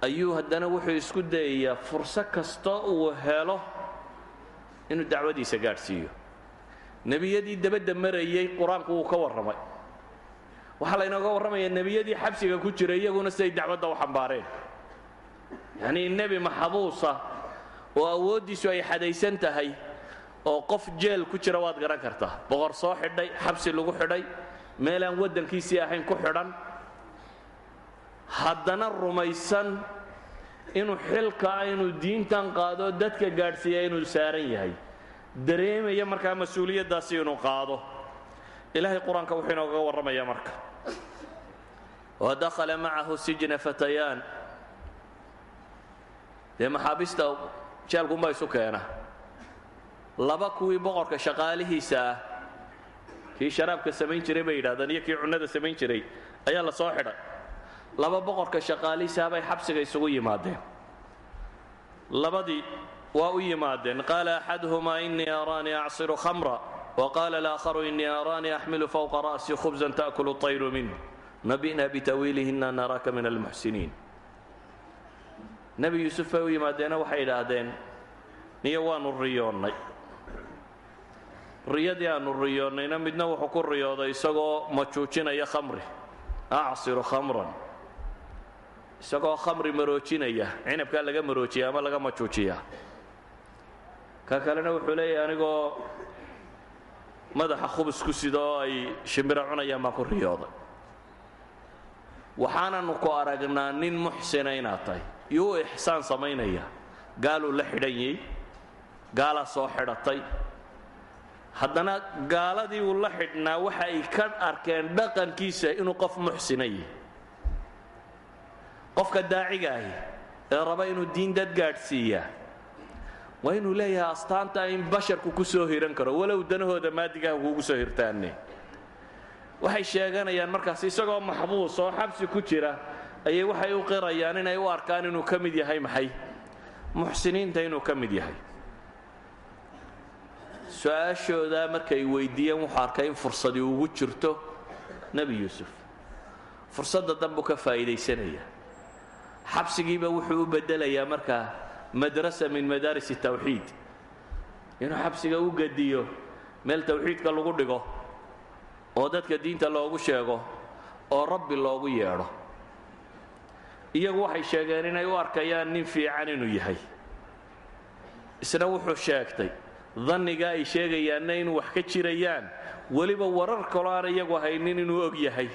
Ayuu haddana wuxuu isku dayayaa furso kasta uu helo inuu dacwadiisa gaadhsiiyo. Nebiyadii dabadda marayey qur'aanku wuu ka warramay. Waxaa laynooga warramayaa nebiyadii xabsiga ku jira iyaguna siday dacwadda u xambaareen. Yacnii nebi maxabuusa oo awooddiisu ay xadaysan tahay oo qof jeel ku jira waad garan kartaa. Boqor soo xidhay xabsi lagu xidhay meelaan waddankiisii ahayn ku xidhan. Haddana rumaysan inuu xilka inuu diintan qaado dadka gaadhsiiya inuu saaran yahay. Dareemaya markaa mas'uuliyaddaasi inuu qaado. Ilaahay qur'aanka wuxuu inooga warramayaa marka. Wadakhala macahu sijna fatayaan. Dee maxaabiista jeelkunbaa isu keena. Laba kuwii boqorka shaqaalihiisa ah kii sharaabka samayn jiray bay yidhahdaan iyo kii cunnada samayn jiray ayaa la soo xidhay laba boqorka shaqaalihiisaa bay xabsiga isugu yimaadeen. Labadii waa u yimaadeen. Qaala axaduhumaa inii araanii acsiru khamra. Waqaala alaakharu inii araanii axmilu fowqa ra'si khubsan ta'kulu طayru minh nabi'na bitawiilihi inna naraaka min almuxsiniin nebi yuusuf bay u yimaadeena waxay idhaahdeen niyo waannu riyoonnay. Riyadii aannu riyoonnayna midna wuxuu ku riyooday isagoo majuujinaya khamri. Acsiru khamran isagoo khamri maroojinaya cinabkaa laga maroojiya ama laga majuujiyaa ka kalena wuxuu leeyahay anigoo madaxa khubus ku sida oo ay shimbiro cunayaan baan ku riyooday. Waxaananu ku aragnaa nin muxsina inaad tahay. Yuu ixsaan samaynaya. Gaaluu la xidhan yey gaalaa soo xidhatay. Haddana gaaladii uu la xidhnaa waxa ay ka arkeen dhaqankiisa inuu qof muxsina yahy qofka daaciga ahi ee raba inuu diin dad gaadhsiiyaa waa inuu leeyahay astaanta in basharku ku soo hiran karo walow danahooda maadigaha kuugu soo hirtaanne. Waxay sheeganayaan markaas isagoo maxbuus oo xabsi ku jira ayay waxay u qirayaan inay u arkaan inuu ka mid yahay maxay. Muxsiniinta inuu ka mid yahay. Su'aashoodaa markay weydiiyeen wuxuu arkay in fursadii ugu jirto nebi yuusuf. Fursadda danbuu ka faa'iidaysanaya xabsigiiba wuxuu u beddelayaa markaa madrasa min madaaris tawxiid. Inuu xabsiga u gediyo meel tawxiidka lagu dhigo oo dadka diinta loogu sheego oo rabbi loogu yeedho. Iyagu waxay sheegeen inay u arkayaan nin fiican inuu yahay. Isna wuxuu sheegtay danniga ay sheegayaanna inuu wax ka jirayaan weliba warar kaloo aan iyagu haynin inuu og yahay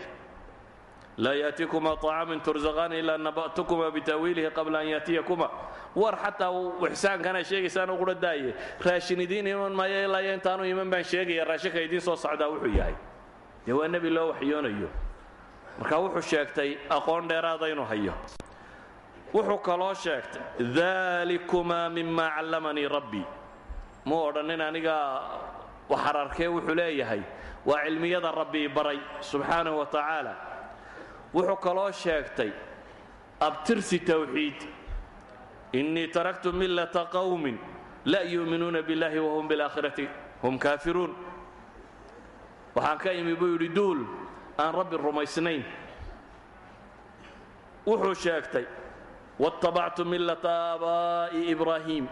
laa yaأtikuma طacaamin tursaqaan ilaa naba'tukuma bitaawiilihi qabla an yaatiyakuma war xataa ixsaankana sheegaysaan qura daaye raashin idiin iman maayo ilaa intaanu iman baan sheegaya raashinka idiin soo socdaa wuxuu yahay dee waa nebi loo waxyoonayo marka wuxuu sheegtay aqoon dheeraada inuu hayo wuxuu kaloo sheegtay dalikumaa mima callamanii rabbii muu odhanin aniga waxaan arkee wuxuu leeyahay waa cilmiyada rabbii baray subxaanahu wa tacaala wuxuu kaloo sheegtay abtirsi tawxiid. Innii taraktu millata qawmin laa yu'minuuna biاllahi wahum biاlaakhirati hum kaafiruun. Waxaan ka imi buu yidhi duul aan rabbi rumaysnayn. Wuxuu sheegtay watabactu millata aabaa'i ibraahiim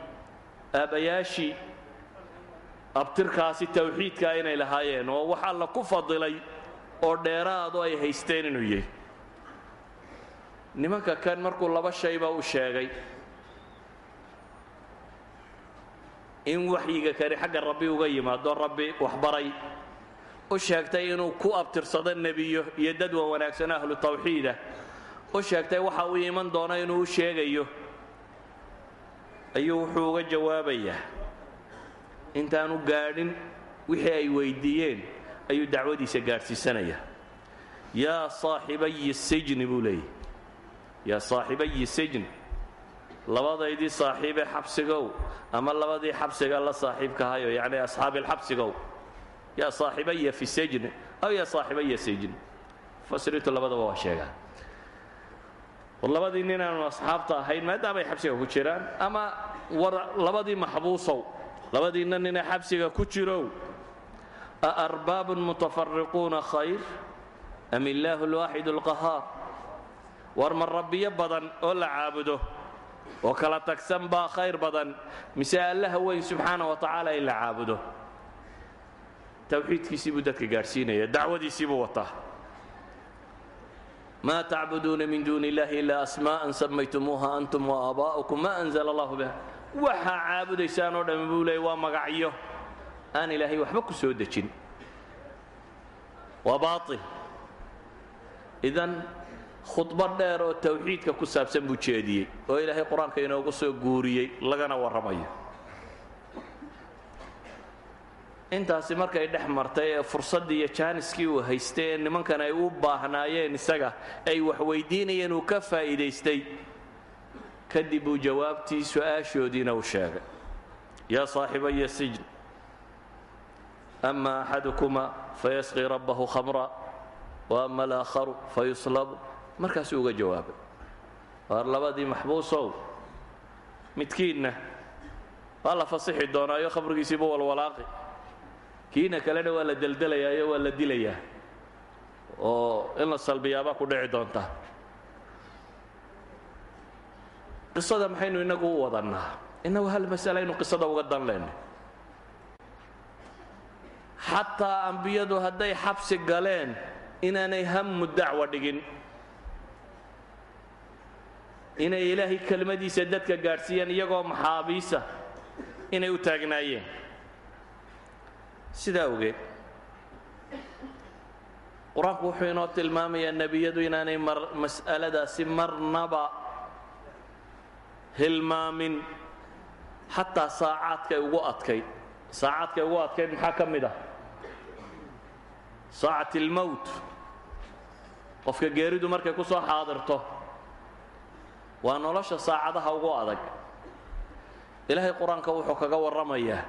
aabbayaashii abtirkaasi tawxiidka inay lahaayeen oo wax alla ku fadilay oo dheeraadu ay haysteen inuu yahy nimanka kan markuu laba shayba u sheegay in waxyiga kani xagga rabbi uga yimaado rabbi waxbaray. U sheegtay inuu ku abtirsado nebiyo iyo dad wa wanaagsan ahlu tawxiidah u sheegtay waxa uu iman doona inuu u sheegayo. Ayuu wuxuu uga jawaabayaa intaanu gaadhin wixii ay weyddiiyeen ayuu dacwadiisa gaadhsiisanaya. Yaa saaxibayi sijni buu leeyahy yaa saaxibayi sijni labadaydii saaxiibee xabsigow ama labadii xabsiga la saaxiibkahayo yacni asxaabilxabsigow yaa saaxibaya fi sijni aw yaa saaxibaya sijni mufasiriintu labadaba waa sheegaan. Labadii nin aanu asxaabta ahayn maadaamay xabsiga ku jiraan ama war labadii maxbuusow labadiinna ninee xabsiga ku jirow arbaabun mutafariquuna khayr am illaahu alwaaxid alqahaar war ma rabbiyo badan oo la caabudo? Oo kala tagsan baa khayr badan. Mise allaha weyn subxaana wa tacaala in la caabudo? Tawxiidkiisii buu dadka gaadhsiinaya dacwadiisii buu wataa. Ma tacbuduuna min duuni illahi ilaa asmaa'an samaytumuuha antum waaaba'ukum ma anzla allahu biha. Waxaa caabudaysaan oo dhammi buu leeyay waa magacyo. Aan ilaahay waxba ku soo dejin. Waa baail idan khudbo dheer oo tawxiidka ku saabsan buu jeediyey oo ilaahay qur'aanka inoogu soo guuriyey lagana warramayo intaasi markay dhex martay ee fursaddii iyo jaaniskii uu haystay ee nimankan ay u baahnaayeen isaga ay wax weydiinayeen uu ka faa'iidaystay kadib uu jawaabtii su'aashoodiina u sheegay. Yaa saaxibaya sijn ama axadukuma fayasqii rabbahu khamra wa ama alaakharu fayuslabu markaasuu uga jawaabay. Waar labadii maxbuusow midkiinna waa la fasixi doonaayo khamrigiisiiba walwalaaqi kiina kalena waa la deldelayayo waa la dilayaa oo in la salbiyaabaa ku dhici doonta. Qisada maxaynu inagu u wadannaa? Innagu hal masale aynu qisada uga dan leynay xataa ambiyadu hadday xabsi galeen inaanay hamu dacwa dhigin inay ilaahay kelmadiisa dadka gaadhsiiyaan iyagoo maxaabiisa inay u taagnaayeen. Sidaa ogeed qur'aanku wuxuu inoo tilmaamayaa nebiyadu inaanay mas'aladaasi marnaba hilmaamin xataa saacaadkay ugu adkayd. Saacaadkay ugu adkayd maxaa ka mid ah? Saacat almowt qofka geeridu markay ku soo xaadirto waa nolosha saacadaha ugu adag. Ilaahay qur'aanka wuxuu kaga warramayaa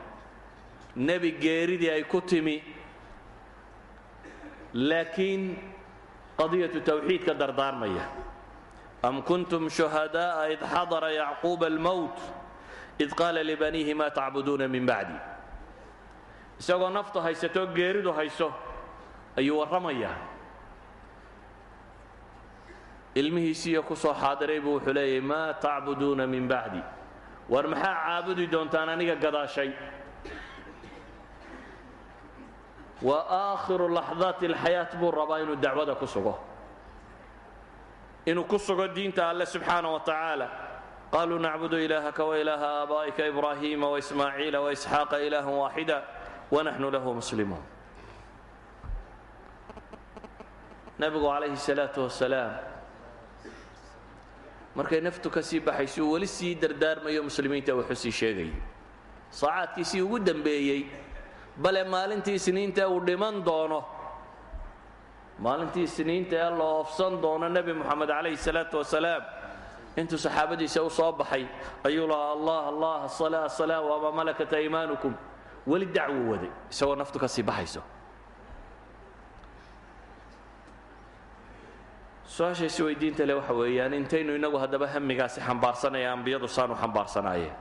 nebi geeridii ay ku timi laakiin qadiyatu tawxiid ka dardaarmaya. Am kuntum shuhadaa'a id xadara yacquuba almowt id qaala libaniihi maa tacbuduuna min bacdi isagoo naftu haysato geeridu hayso ayuu warramayaa ilmihiisiiyo ku soo xaadiray buu wuxuu leeyahy maa tacbuduuna min bacdi. War maxaa caabudi doontaan aniga gadaashay? Waa aakhiru laxdaati alxayaat buu rabaa inuu dacwada ku sugo. Inuu ku sugo diinta alle subxaana wa tacaala. Qaluu nacbudu ilaahaka wailaaha aabaa'ika ibraahiima waismaaciila waisxaaqa ilaahan waaxida wanaxnu lahu muslimuun. Nabigu calayhi salaatu wasalaam markay naftu ka sii uu weli sii dardaarmayo muslimiinta wuxuu sii sheegayay saacaadkiisii ugu dembeeyey bale maalintii isniinta uu dhiman doono. Maalintii isniinta ee la oofsan doono nebi moxamed calayhi salaatu wasalaam intuu saxaabadiisa u soo baxay ayuu lahaa allah allah asala asalaam wamaa malakat aymaanukum weli dacwo waday isagoo naftu ka sii baxayso su'aasha isweydiinta le waxa weeyaan intaynu inagu haddaba hamigaasi xambaarsanaya ambiyadu saanu xambaarsanaayeen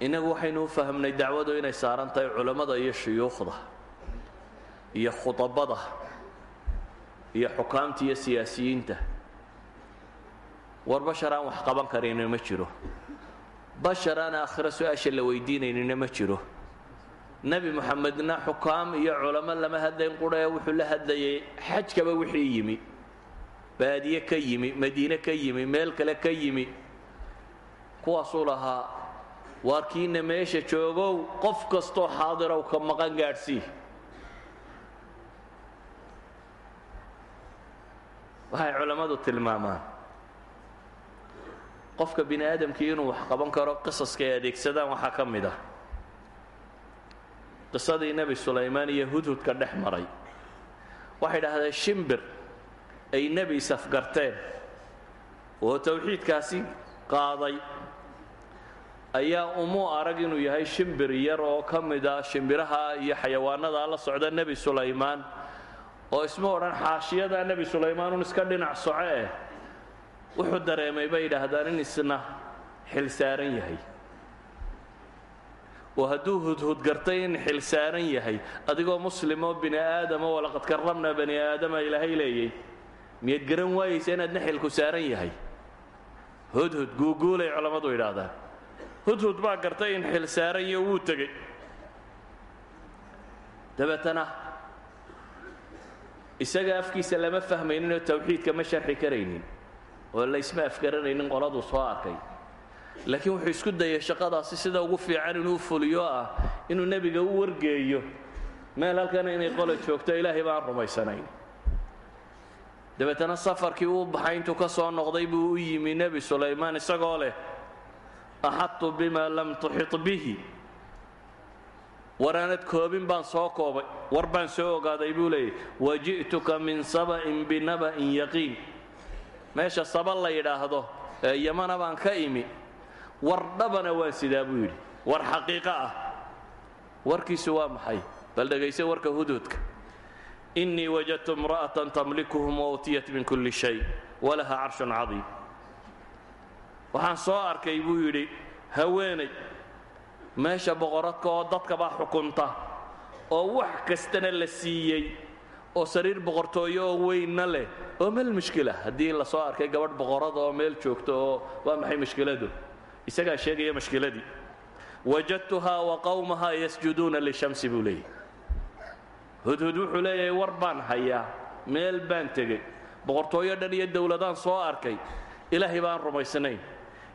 inagu waxaynu u fahmnay dacwadu inay saaran tahay culammada iyo shuyuukhda iyo khudabada iyo xukaamta iyo siyaasiyiinta. War bashar aan wax qaban karayna ma jiro. Bashar aan aakhiro su'aasha la weydiinaynina ma jiro nebi moxamedna xukaam iyo culamo lama hadlayn quree wuxuu la hadlayay. Xajkaba wixii yimi. Baadiye ka yimi madiine ka yimi meel kale ka yimi. Kuwaasuu lahaa waarkiina meesha joogow qof kastoo xaadirow ka maqan gaadhsii. Waxay culammadu tilmaamaan qofka bini aadamkii inuu wax qaban karo qisaska ay adeegsadaan waxaa ka mid ah qisadii nebi sulaymaan iyo hudhudka dhex maray. Waxay dhahdeen shimbir ay nebi isafgarteen oo towxiidkaasi qaaday. Ayaa umuu arag inuu yahay shimbir yar oo ka mid ah shimbiraha iyo xayawaanada la socda nebi sulaymaan oo isma odhan xaashiyadaa nebi sulaymaan un iska dhinac soco eh. Wuxuu dareemay bay yidhaahdaan in isna xil saaran yahay oo hadduu hudhud gartay in xil saaran yahay adigoo muslimoo bini aadamo walaqad karramnaa bani aadama ilaahay leeyay. Miyaad garan waayaysa inaadna xilku saaran yahay? Hudhud guuguulay culammadu yidhaahdaan. Hudhud baa gartay in xil saaran iyo wuu tegey. Dabeetana isaga afkiisa lama fahmayninoo tawxiidka ma sharxi karaynin oo laysma afgaranaynin qoladuu soo arkay laakiin wuxuu isku dayay shaqadaasi sida ugu fiican inuu fuliyo ah inuu nebiga u wargeeyo. Meel halkana inay qola joogto ilaahay baan rumaysanayn. Dabeetana safarkii uu baxay intuu ka soo noqday buu u yimi nebi sulaymaan isagoo leh axadtu bima lam tuxit bihi. Waraanad koobin baan soo koobay war baan soo ogaaday buu leeyay waji'tuka min saba'in binaba'in yaqiin. Meesha saba la yidhaahdo ee yamana baan ka imi war dhabana waan sidaa buu yidhi. War xaqiiqo ah. Warkiisu waa maxay? Bal dhegayse warka hududka innii wajadtu imra'atan tamlikuhum wautiyat min kulli shay walaha carshun cadiim. Waxaan soo arkay buu yidhi haweenay meesha boqoradka oo dadkabaa xukunta oo wax kastana la siiyey oo sariir boqortooyo oo weynna leh oo meel mushkila haddii la soo arkay gabadh boqorada oo meel joogta oo waa maxay mushkiladu isagaa sheegaya mushkiladii wajadtuhaa wa qawmahaa yasjuduuna lishamsi buu hudhud wuxuu leeyahay war baan hayaa meel baan tegey. Boqortooyo dhan iyo dowladaan soo arkay ilaahay baan rumaysnayn.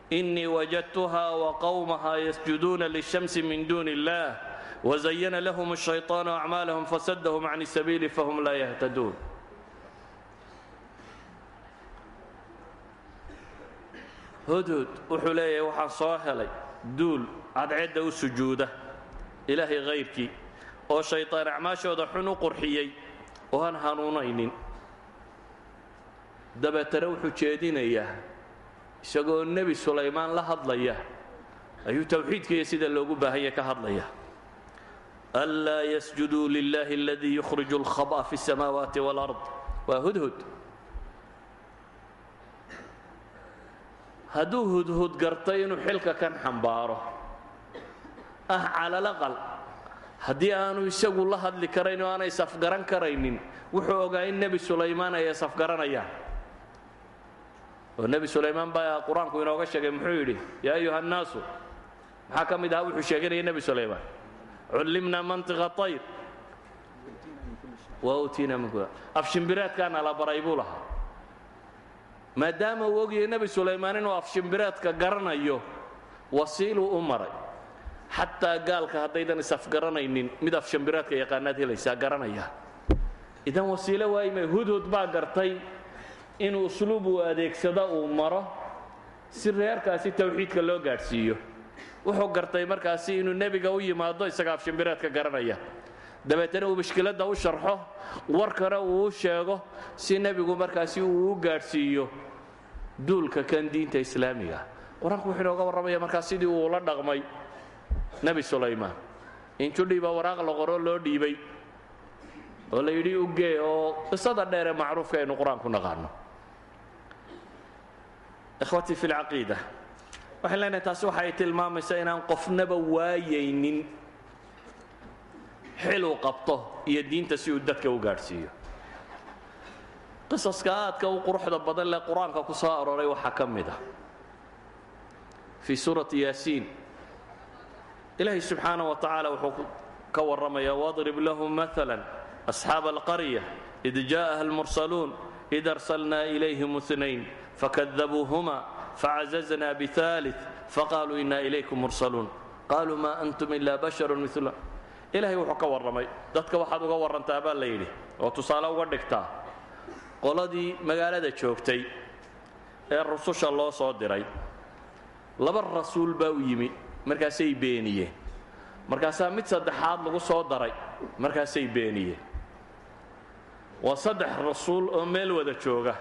Innii wajadtuhaa wa qawmahaa yasjuduuna lishamsi min duuni illaah wazayana lahum ashayطaanu acmaalahum fasadahum can sabiili fahum laa yahtaduun hudhud wuxuu leeyahay waxaan soo helay duul cadceedda u sujuuda ilaahay hayrkii oo shayطaan acmaashooda xun u qurxiyey oo aan hanuunaynin dabeetana wuxuu jeedinayaa isagoo nebi sulaymaan la hadlaya ayuu towxiidkaiyo sida loogu baahanya ka hadlaya anlaa yasjuduu lilahi aladii yukhriju اlkhab'a fi الsamaawaati wاlard waa hudhud hadduu hudhud gartay inuu xilka kan xambaaro. Ah calalaqal haddii aanu isagu la hadli karayn oo aanay safgaran karaynin wuxuu ogaa in nebi sulaymaan ay safgaranayaan. Oo nebi sulaymaan baa qur'aanku inooga sheegay muxuu yidhi yaa ayuha annaasu maxaa ka mid ahaa? Wuxuu sheeganaya nebi sulaymaan cullimnaa mantiqa ayr wa utiina min afshimbireedkaana la baray buu lahaa maadaama uu ogyahay nebi sulaymaan inuu afshimbireedka garanayo wasiiluu u maray. Xataa gaalka haddaydan isafgaranaynin mid afshimbireedka yaqaanaad helaysaa garanaya. Idan wasiilo waayime hudhud baa gartay in usluub uu adeegsado uu maro si reerkaasi towxiidka loo gaadhsiiyo. Wuxuu gartay markaasi inuu nebiga u yimaado isaga afshimbireedka garanaya dabeetana uu mashkiladda u sharxo warkana uu u sheego si nebigu markaasi uu u gaadhsiiyo duulka kan diinta islaamiga. Qur'aanku wuxuu inooga warramaya markaa sidii uu la dhaqmay nebi sulaymaan. In judhiiba waraaq la qoro loo dhiibay oo la yidhi ugee oo qisada dheeree macruufka aynu qur'aanku naqaano. Ikhwatii fi lcaqiida waxaan leenahay taasi waxa ay tilmaamaysaa inaan qofnaba waayaynin xiluu qabto iyo diinta si uu dadka u gaadhsiiyo. Qisaska aadka u quruxda badan leh qur'aanka ku soo arooray waxaa ka mid ah. Fii suurati yaasiin ilaahay subxaana wa tacaala wuxuu ka warramayaa wadrib lahum maala asxaaba alqarya id jaa'aha almursaluun id arsalnaa ilayhim inayn fakadabuuhuma facazazna biaali faqaaluu inna ilaykum mursaluun. Qaluu ma antum ila basharu mila ilaahay wuxuu ka warramay. Dadka waxaad uga warrantaa baa la yidhi oo tusaale uga dhigtaa qoladii magaalada joogtay ee rususha loo soo diray laba rasuul baa u yimi markaasay beeniyeen. Markaasaa mid saddexaad lagu soo daray markaasay beeniyeen. Waa saddex rasuul oo meel wada jooga.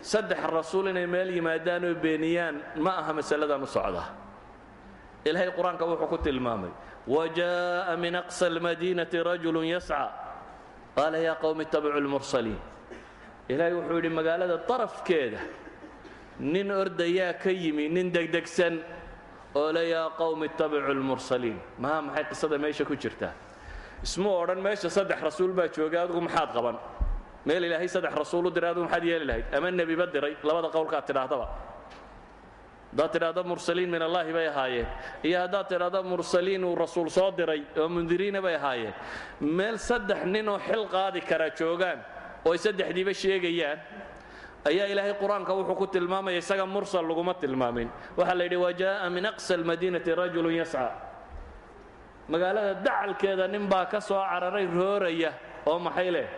Saddex rasuul inay meel yimaadaan oo beeniyaan ma aha masaladan u socda ilaahay qur'aanka wuxuu ku tilmaamay wajaaءa min aqsa almadiinati rajulu yascى qaala yaa qowmi itabicuu lmursaliin ilaahay wuxuu yidhi magaalada darafkeeda nin ordayaa ka yimi nin degdegsan oo le yaa qowmi itabicuu lmursaliin maa maxay qisada meesha ku jirtaa? Ismuu odhan meesha saddex rasuul baa joogay adigu maxaad qaban? Meel ilaahay saddex rasuul u diray maxaad yeeli lahayd? Ama nebiba diray? Labada qowlkaad tidhaahdaba haddaad tidhaahdo mursaliin min allaahi bay ahaayeen iyo haddaad mursaliin uu rasuul soo diray oo mundiriina bay ahaayeen meel saddex nin oo xil qaadi kara joogaan oo saddexdiiba sheegayaan ayaa ilaahay qur'aanka wuxuu ku tilmaamaya isaga mursal laguma tilmaamin. Waxaa la yidhi wajaaءa min aqsa almadiinati rajulu yascى magaalada dacalkeeda nin baa ka soo cararay rooraya oo maxay leh?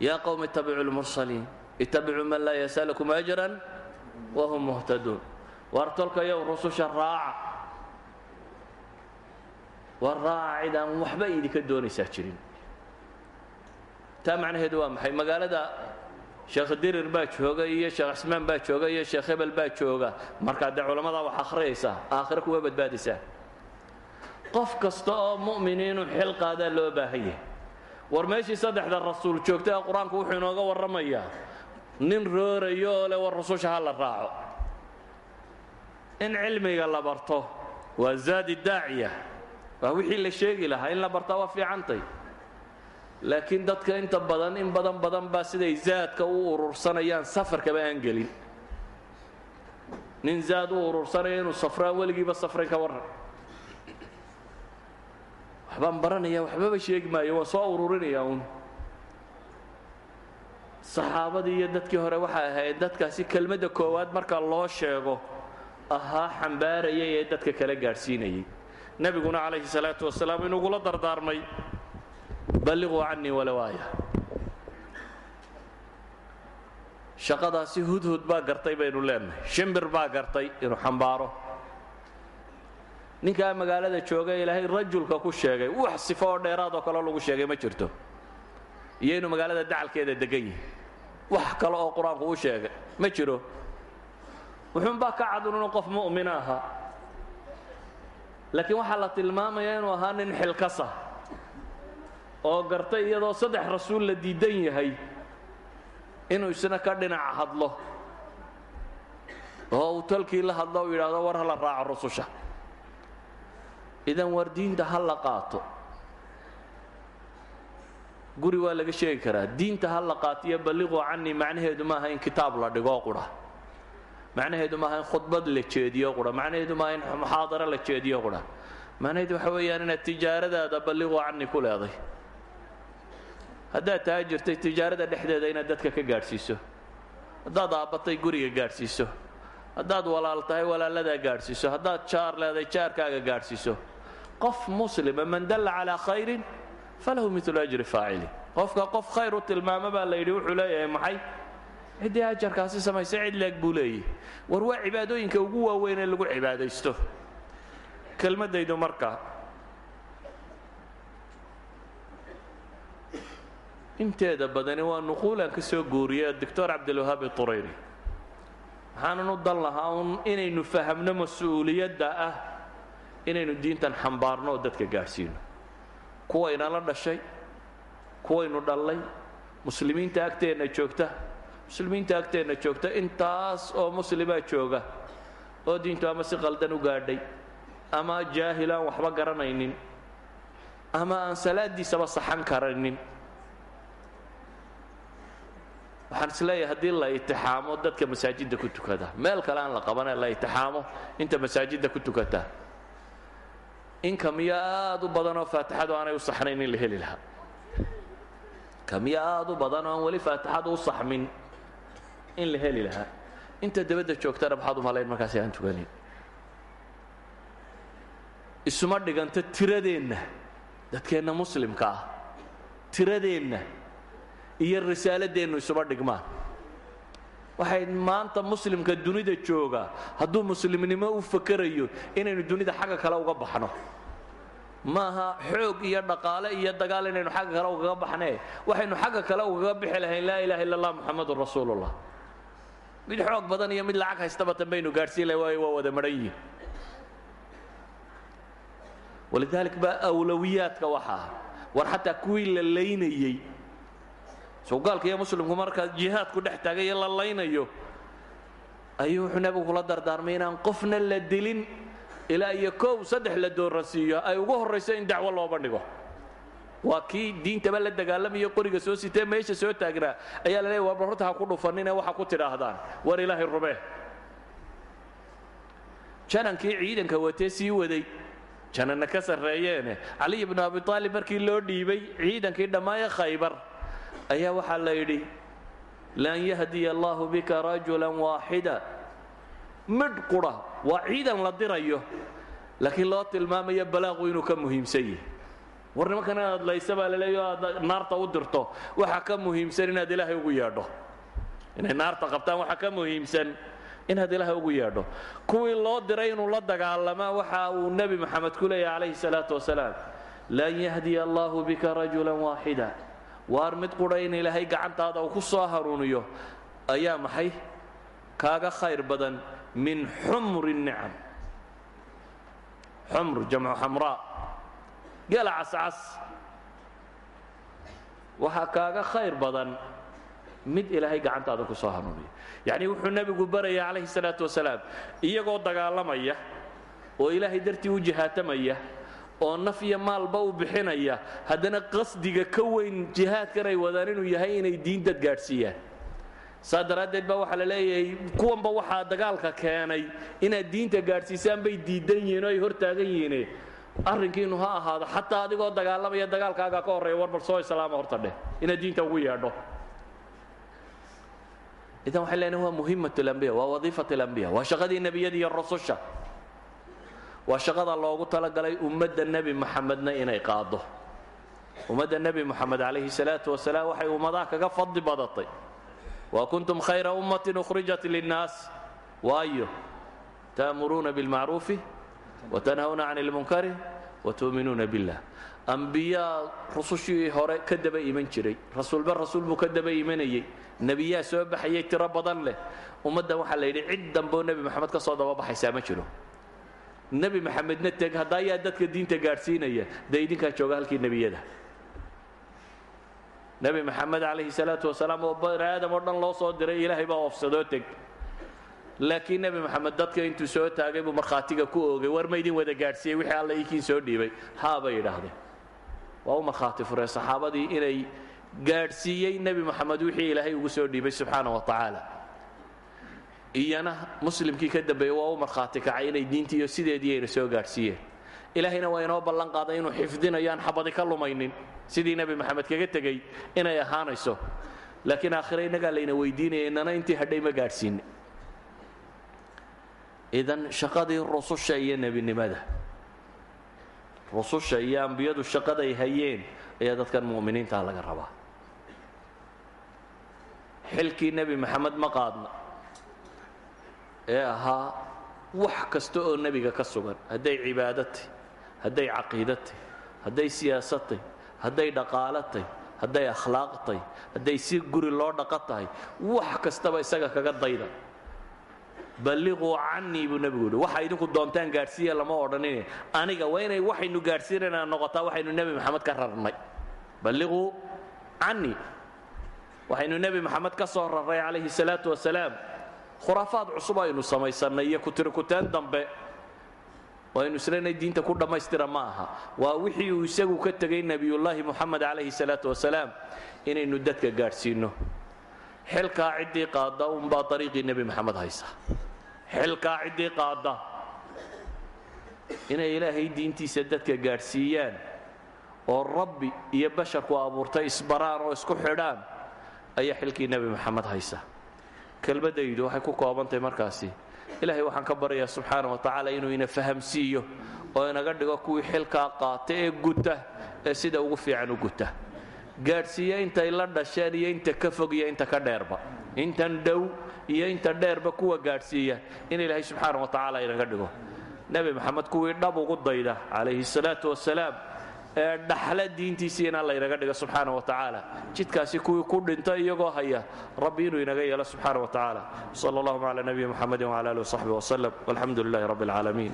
Yaa qowm ittabicuu lmursaliin ittabicuu man laa yasalukum ajran wahum muhtaduun waar tolkayow rususha raaca. Waar raaca cid aan waxba idinka doonaysaa jirin. Taa macnaheedu waa maxay? Magaalada sheekh dirir baa jooga iyo sheekh cismaan baa jooga iyo sheekh hebel baa jooga. Markaa dee culammadaa wax akhriyaysaa aakhire kuwa badbaadaysaa qof kasta oo mu'mini inuu xil qaadaa loo baahan war meeshii saddexda rasuul joogtay ee qur'aanku wuxuu inooga warramayaa nin roorayo oo war rususha ha la raaco. In cilmiga la barto waa zaadi daaciya. Waa wixii la sheegi lahaa in la bartaa waa fiicantay. Laakiin dadka inta badan in badan badan baa siday zaadka u urursanayaan safarkaba aan gelin. Nin zaad u urursanaya inuu safraan weligiiba safray ka warran. Waxbaan baranaya waxbaba sheegi maayo waan soo ururinaya uun saxaabadii iyo dadkii hore waxay ahayd dadkaasi kelmadda koowaad marka loo sheego ahaa xambaarayay ee dadka kala gaadhsiinayay nebiguna calayhi salaatu wasalaam inugula dardaarmay balliquu cannii walow aaya shaqadaasi hudhud baa gartay baynu leenahay shimbir baa gartay inuu xambaaro. Ninkaa magaalada jooga ilaahay rajulka ku sheegay wax sifo oo dheeraad oo kale lagu sheegay ma jirto iyo inuu magaalada dacalkeeda degan yahay wax kale oo qur'aanku u sheegay. Ma jiro. Wuxuunbaa ka cadun inuu qof mu'mina ahaa. Laakiin waxaa la tilmaamayaa inuu ahaa nin xilkasa oo gartay iyadoo saddex rasuul la diidan yahay inuu isna ka dhinaca hadlo. Oo uu tolkii la hadlo u yidhaahdo war ha la raaco rususha. Idan war diinta ha la qaato guri waa laga sheegi karaa diinta ha la qaato iyo balliquu canii macnaheedu maaha in kitaab la dhigoo qudha macnaheedu maaha in khudbad la jeediyo qudha macnaheedu maaha in muxaadaro la jeediyo qudha macnaheedu waxa weeyaan inaad tijaaradaada balliquu canii ku leeday haddaad taa jirtay tijaarada dhexdeeda inaad dadka ka gaadhsiiso. Haddaad aabbatay guriga gaadhsiiso. Haddaad walaal tahay walaaladaa gaadhsiiso. Haddaad jaar leedahay jaarkaaga gaadhsiiso. Qof muslima man dalla calaa khayrin falahu milu ajri faacili qofka qof khayr u tilmaamo baa la yidhi wuxuu leeyahay maxay? Ciddii ajarkaasi samaysa cid leeg buu leeyahy war waa cibaadooyinka ugu waaweyn ee lagu cibaadaysto. Kelmaddaydu marka inteeda badani waa nuquulaan ka soo guuriya doctor cabdilwahaab iturayri maxaanan dan lahaa un inaynu fahamno mas'uuliyadda ah inaynu diintan xambaarno oo dadka gaadhsiino kuwaynala dhashay kuwaynu dhallay. Muslimiinta agteenna joogta muslimiinta agteenna joogta intaas oo muslimaa jooga oo diintu ama si qaldan u gaadhay ama jaahil waxba garanaynin ama aan salaadiisaba saxan karanin waxaan is leeyahay haddii la itixaamo dadka masaajidda ku tukada. Meel kale aan la qabanee la itixaamo inta masaajidda ku tukata in kamiyo aad u badan oo faatixadu aanay u saxnayn in la heli lahaa. Kamiyo aad u badan oo aan weli faatixadu u saxmin in la heli lahaa. Inta dabadda joogtana maxaad u malayn markaasi aan tuganin isuma dhiganto tiradeenna dadkeenna muslimka ah tiradeenna iyo risaaladeennu isuma dhigmaan waxay maanta muslimka dunida jooga. Hadduu muslimnimo u fakerayo inaynu dunida xagga kale uga baxno. Maaha xoog iyo dhaqaale iyo dagaal inaynu xagga kale ugaga baxnee waxaynu xagga kale ugaga bixi lahayn laa ilaha illa allah muxamadun rasuulullah. Mid xoog badan iyo mid lacag haystaba tanbaynu gaadhsiin lahay waayo waa wada madhan yihiin walidalik baa awlawiyaadka waxa ah war xataa kuwii la laynayey sowgaalka iyo muslimku markaa jihaadku dhex taagay iyo la laynayo ayuu wuxuu nebigu kula dardaarmay inaan qofna la dilin ilaa iyo kow saddex la dooransiiyo ay ugu horrayso in dacwo loo bandhigo waa kii diintaba la dagaalamayo qoriga soo sitee meesha soo taagnaa ayaa la leeya horta ha ku dhufanine waxa ku tidhaahdaan. War ilaahay rubee janankii ciidanka watee sii waday. Jananna ka sarreeyeene. Caliy bnu abi aalib markii loo dhiibay ciidankii dhammaaya khaybar ayaa waxaa la yidhi lan yahdiya allahu bika rajulan waaxida midh qura waa ciidan la dirayo laakiin loo tilmaamayo balaaqu inuu ka muhiimsan yahay. War nimankan inaad laysa baa laleeyo aad naarta u dirto waxaa ka muhiimsan inaad ilaahay ugu yeedho. Inay naarta qabtaan waxaa ka muhiimsan inaad ilaahay ugu yeedho. Kuwii loo diray inuu la dagaalamaa waxa uu nebi moxamed ku leeyahy calayhi salaatu wasalaam lan yahdiya allahu bika rajulan waaxida waar mid qudha in ilaahay gacantaada uu ku soo haruuniyo ayaa maxay? Kaaga khayr badan min xumri nicam. Xumr jamcu xamraa gela cascas. Waxaa kaaga khayr badan mid ilaahay gacantaada ku soo hanuuniyo yacnii wuxuu nebigu baraya calayhi salaatu wasalaam iyagoo dagaalamaya oo ilaahay dartii u jihaatamaya oo naf iyo maalba u bixinaya haddana qasdiga ka weyn jihaadkan ay wadaan inuu yahay inay diindad gaadhsiiyaan. Saa daraaddeed baa waxaa la leeyahay kuwanba waxaa dagaalka keenay inaad diinta gaadhsiisaan bay diidan yihiin oo ay hor taagan yihiine arrinkiinu ha ahaado xataa adigoo dagaalamaya dagaalkaagaa ka horreeya warbal soo islaama horta dheh inaad diinta ugu yeedho. Idan waxay leenahay waa muhimat alambiya waa wadiifat alambiya waa shaqadii nebiyada iyo rususha waa shaqada loogu talagalay ummadda nebi moxamedna inay qaado ummadda nebi moxamed calayhi salaatu wasalaam waxay ummadaha kaga fadli badatay. Wa kuntum khayra ummatin ukhrijat linnaas. Waayo ta'muruuna bilmacruufi watanhawna can ilmunkari watu'minuuna billah. Ambiyaa rusushii hore ka daba iman jiray rasuulba rasuul buu ka daba imanayey nebiyaa soo baxayay tiro badan leh. Ummaddan waxaa la yidhi cid damboo nebi moxamed ka soo dababaxaysaa ma jiro nebi maxamedna teg hadda ayaa dadka diinta gaadhsiinaya dee idinkaa jooga halkii nebiyada. Nebi maxamed calayhi salaatu wasalaam oo bani aadam oo dhan loo soo diray ilaahay baa oofsadoo teg. Laakiin nebi maxamed dadka intuu soo taagay buu markhaatiga ku oogay war ma idin wada gaadhsiiyey wixii alla iikiin soo dhiibay. Haa bay yidhaahdeen. Waa u markhaati fureen saxaabadii inay gaadhsiiyey nebi moxamed wixii ilaahay ugu soo dhiibay subxaana wa tacaala iyana muslimkii ka dambeeyey waa u markhaati kacay inay diintii iyo sideedii ayna soo gaadhsiiyeen. Ilaahayna waa inoo ballan qaaday inuu xifdinayo aan xabadi ka lumaynin. Sidii nebi moxamed kaga tegey inay ahaanayso. Laakiin aakhire innagaa layna weydiinaya innana intii hadhay ma gaadhsiine idan shaqadii rususha iyo nebinimada. Rususha iyo ambiyadu shaqaday hayeen ayaa dadkan mu'miniintaa laga rabaa. Xilkii nebi maxamed ma qaadna ee ahaa wax kasta oo nebiga ka sugan. Hadday cibaado tahy hadday caqiido tahy hadday siyaasad tahy hadday dhaqaalo tahy hadday akhlaaq tahay hadday si guri loo dhaqan tahay wax kastaba isaga kaga dayda. Balliquu canii buu nebigu yidhi waxa idinku doontaan gaadhsiiya lama odhanine aniga waa inay waxaynu gaadhsiinayna noqotaa waxaynu nebi maxamed ka rarnay. Balliquu canii waxaynu nebi maxamed ka soo rarray calayhi salaatu wasalaam khuraafaad cusub aynu samaysannay iyo kutirikuteen dambe waynu isleynay diinta ku dhammaystira ma aha. Waa wixii uu isagu ka tegay nebiyullaahi moxamed calayhi salaatu wasalaam inaynu dadka gaadhsiinno. Xilkaa ciddii qaadda unbaa ariiqii nebi maxamed haysa. Xilkaa ciddii qaadda inay ilaahay diintiisa dadka gaadhsiiyaan oo rabbi iyo basharku abuurtay isbaraan oo isku xidhaan ayaa xilkii nebi maxamed haysa kelmaddaydu waxay ku koobantahay markaasi. Ilaahay waxaan ka baryayaa subxaana wa tacaala inuu ina fahamsiiyo oo inaga dhigo kuwii xilkaa qaata ee guta ee sida ugu fiican u guta gaadhsiiya intay la dhasheen iyo inta ka fog iyo inta ka dheerba. Intan dhow iyo inta dheerba kuwa gaadhsiiya in ilaahay subxaana wa tacaala inaga dhigo. Nebi maxamed kuwii dhab ugu dayda calayhi salaatu wasalaam ee dhaxla diintiisii inaan laynaga dhigo subxaana wa tacaala. Jidkaasi kuwii ku dhinta iyagoo haya rabbi inuu inaga yeelo subxaana wa tacaala. Sala allahuma cala nabiyi muxamedin wcala alihi wasaxbi waslem walxamdu lilahi rabbi alcaalamiin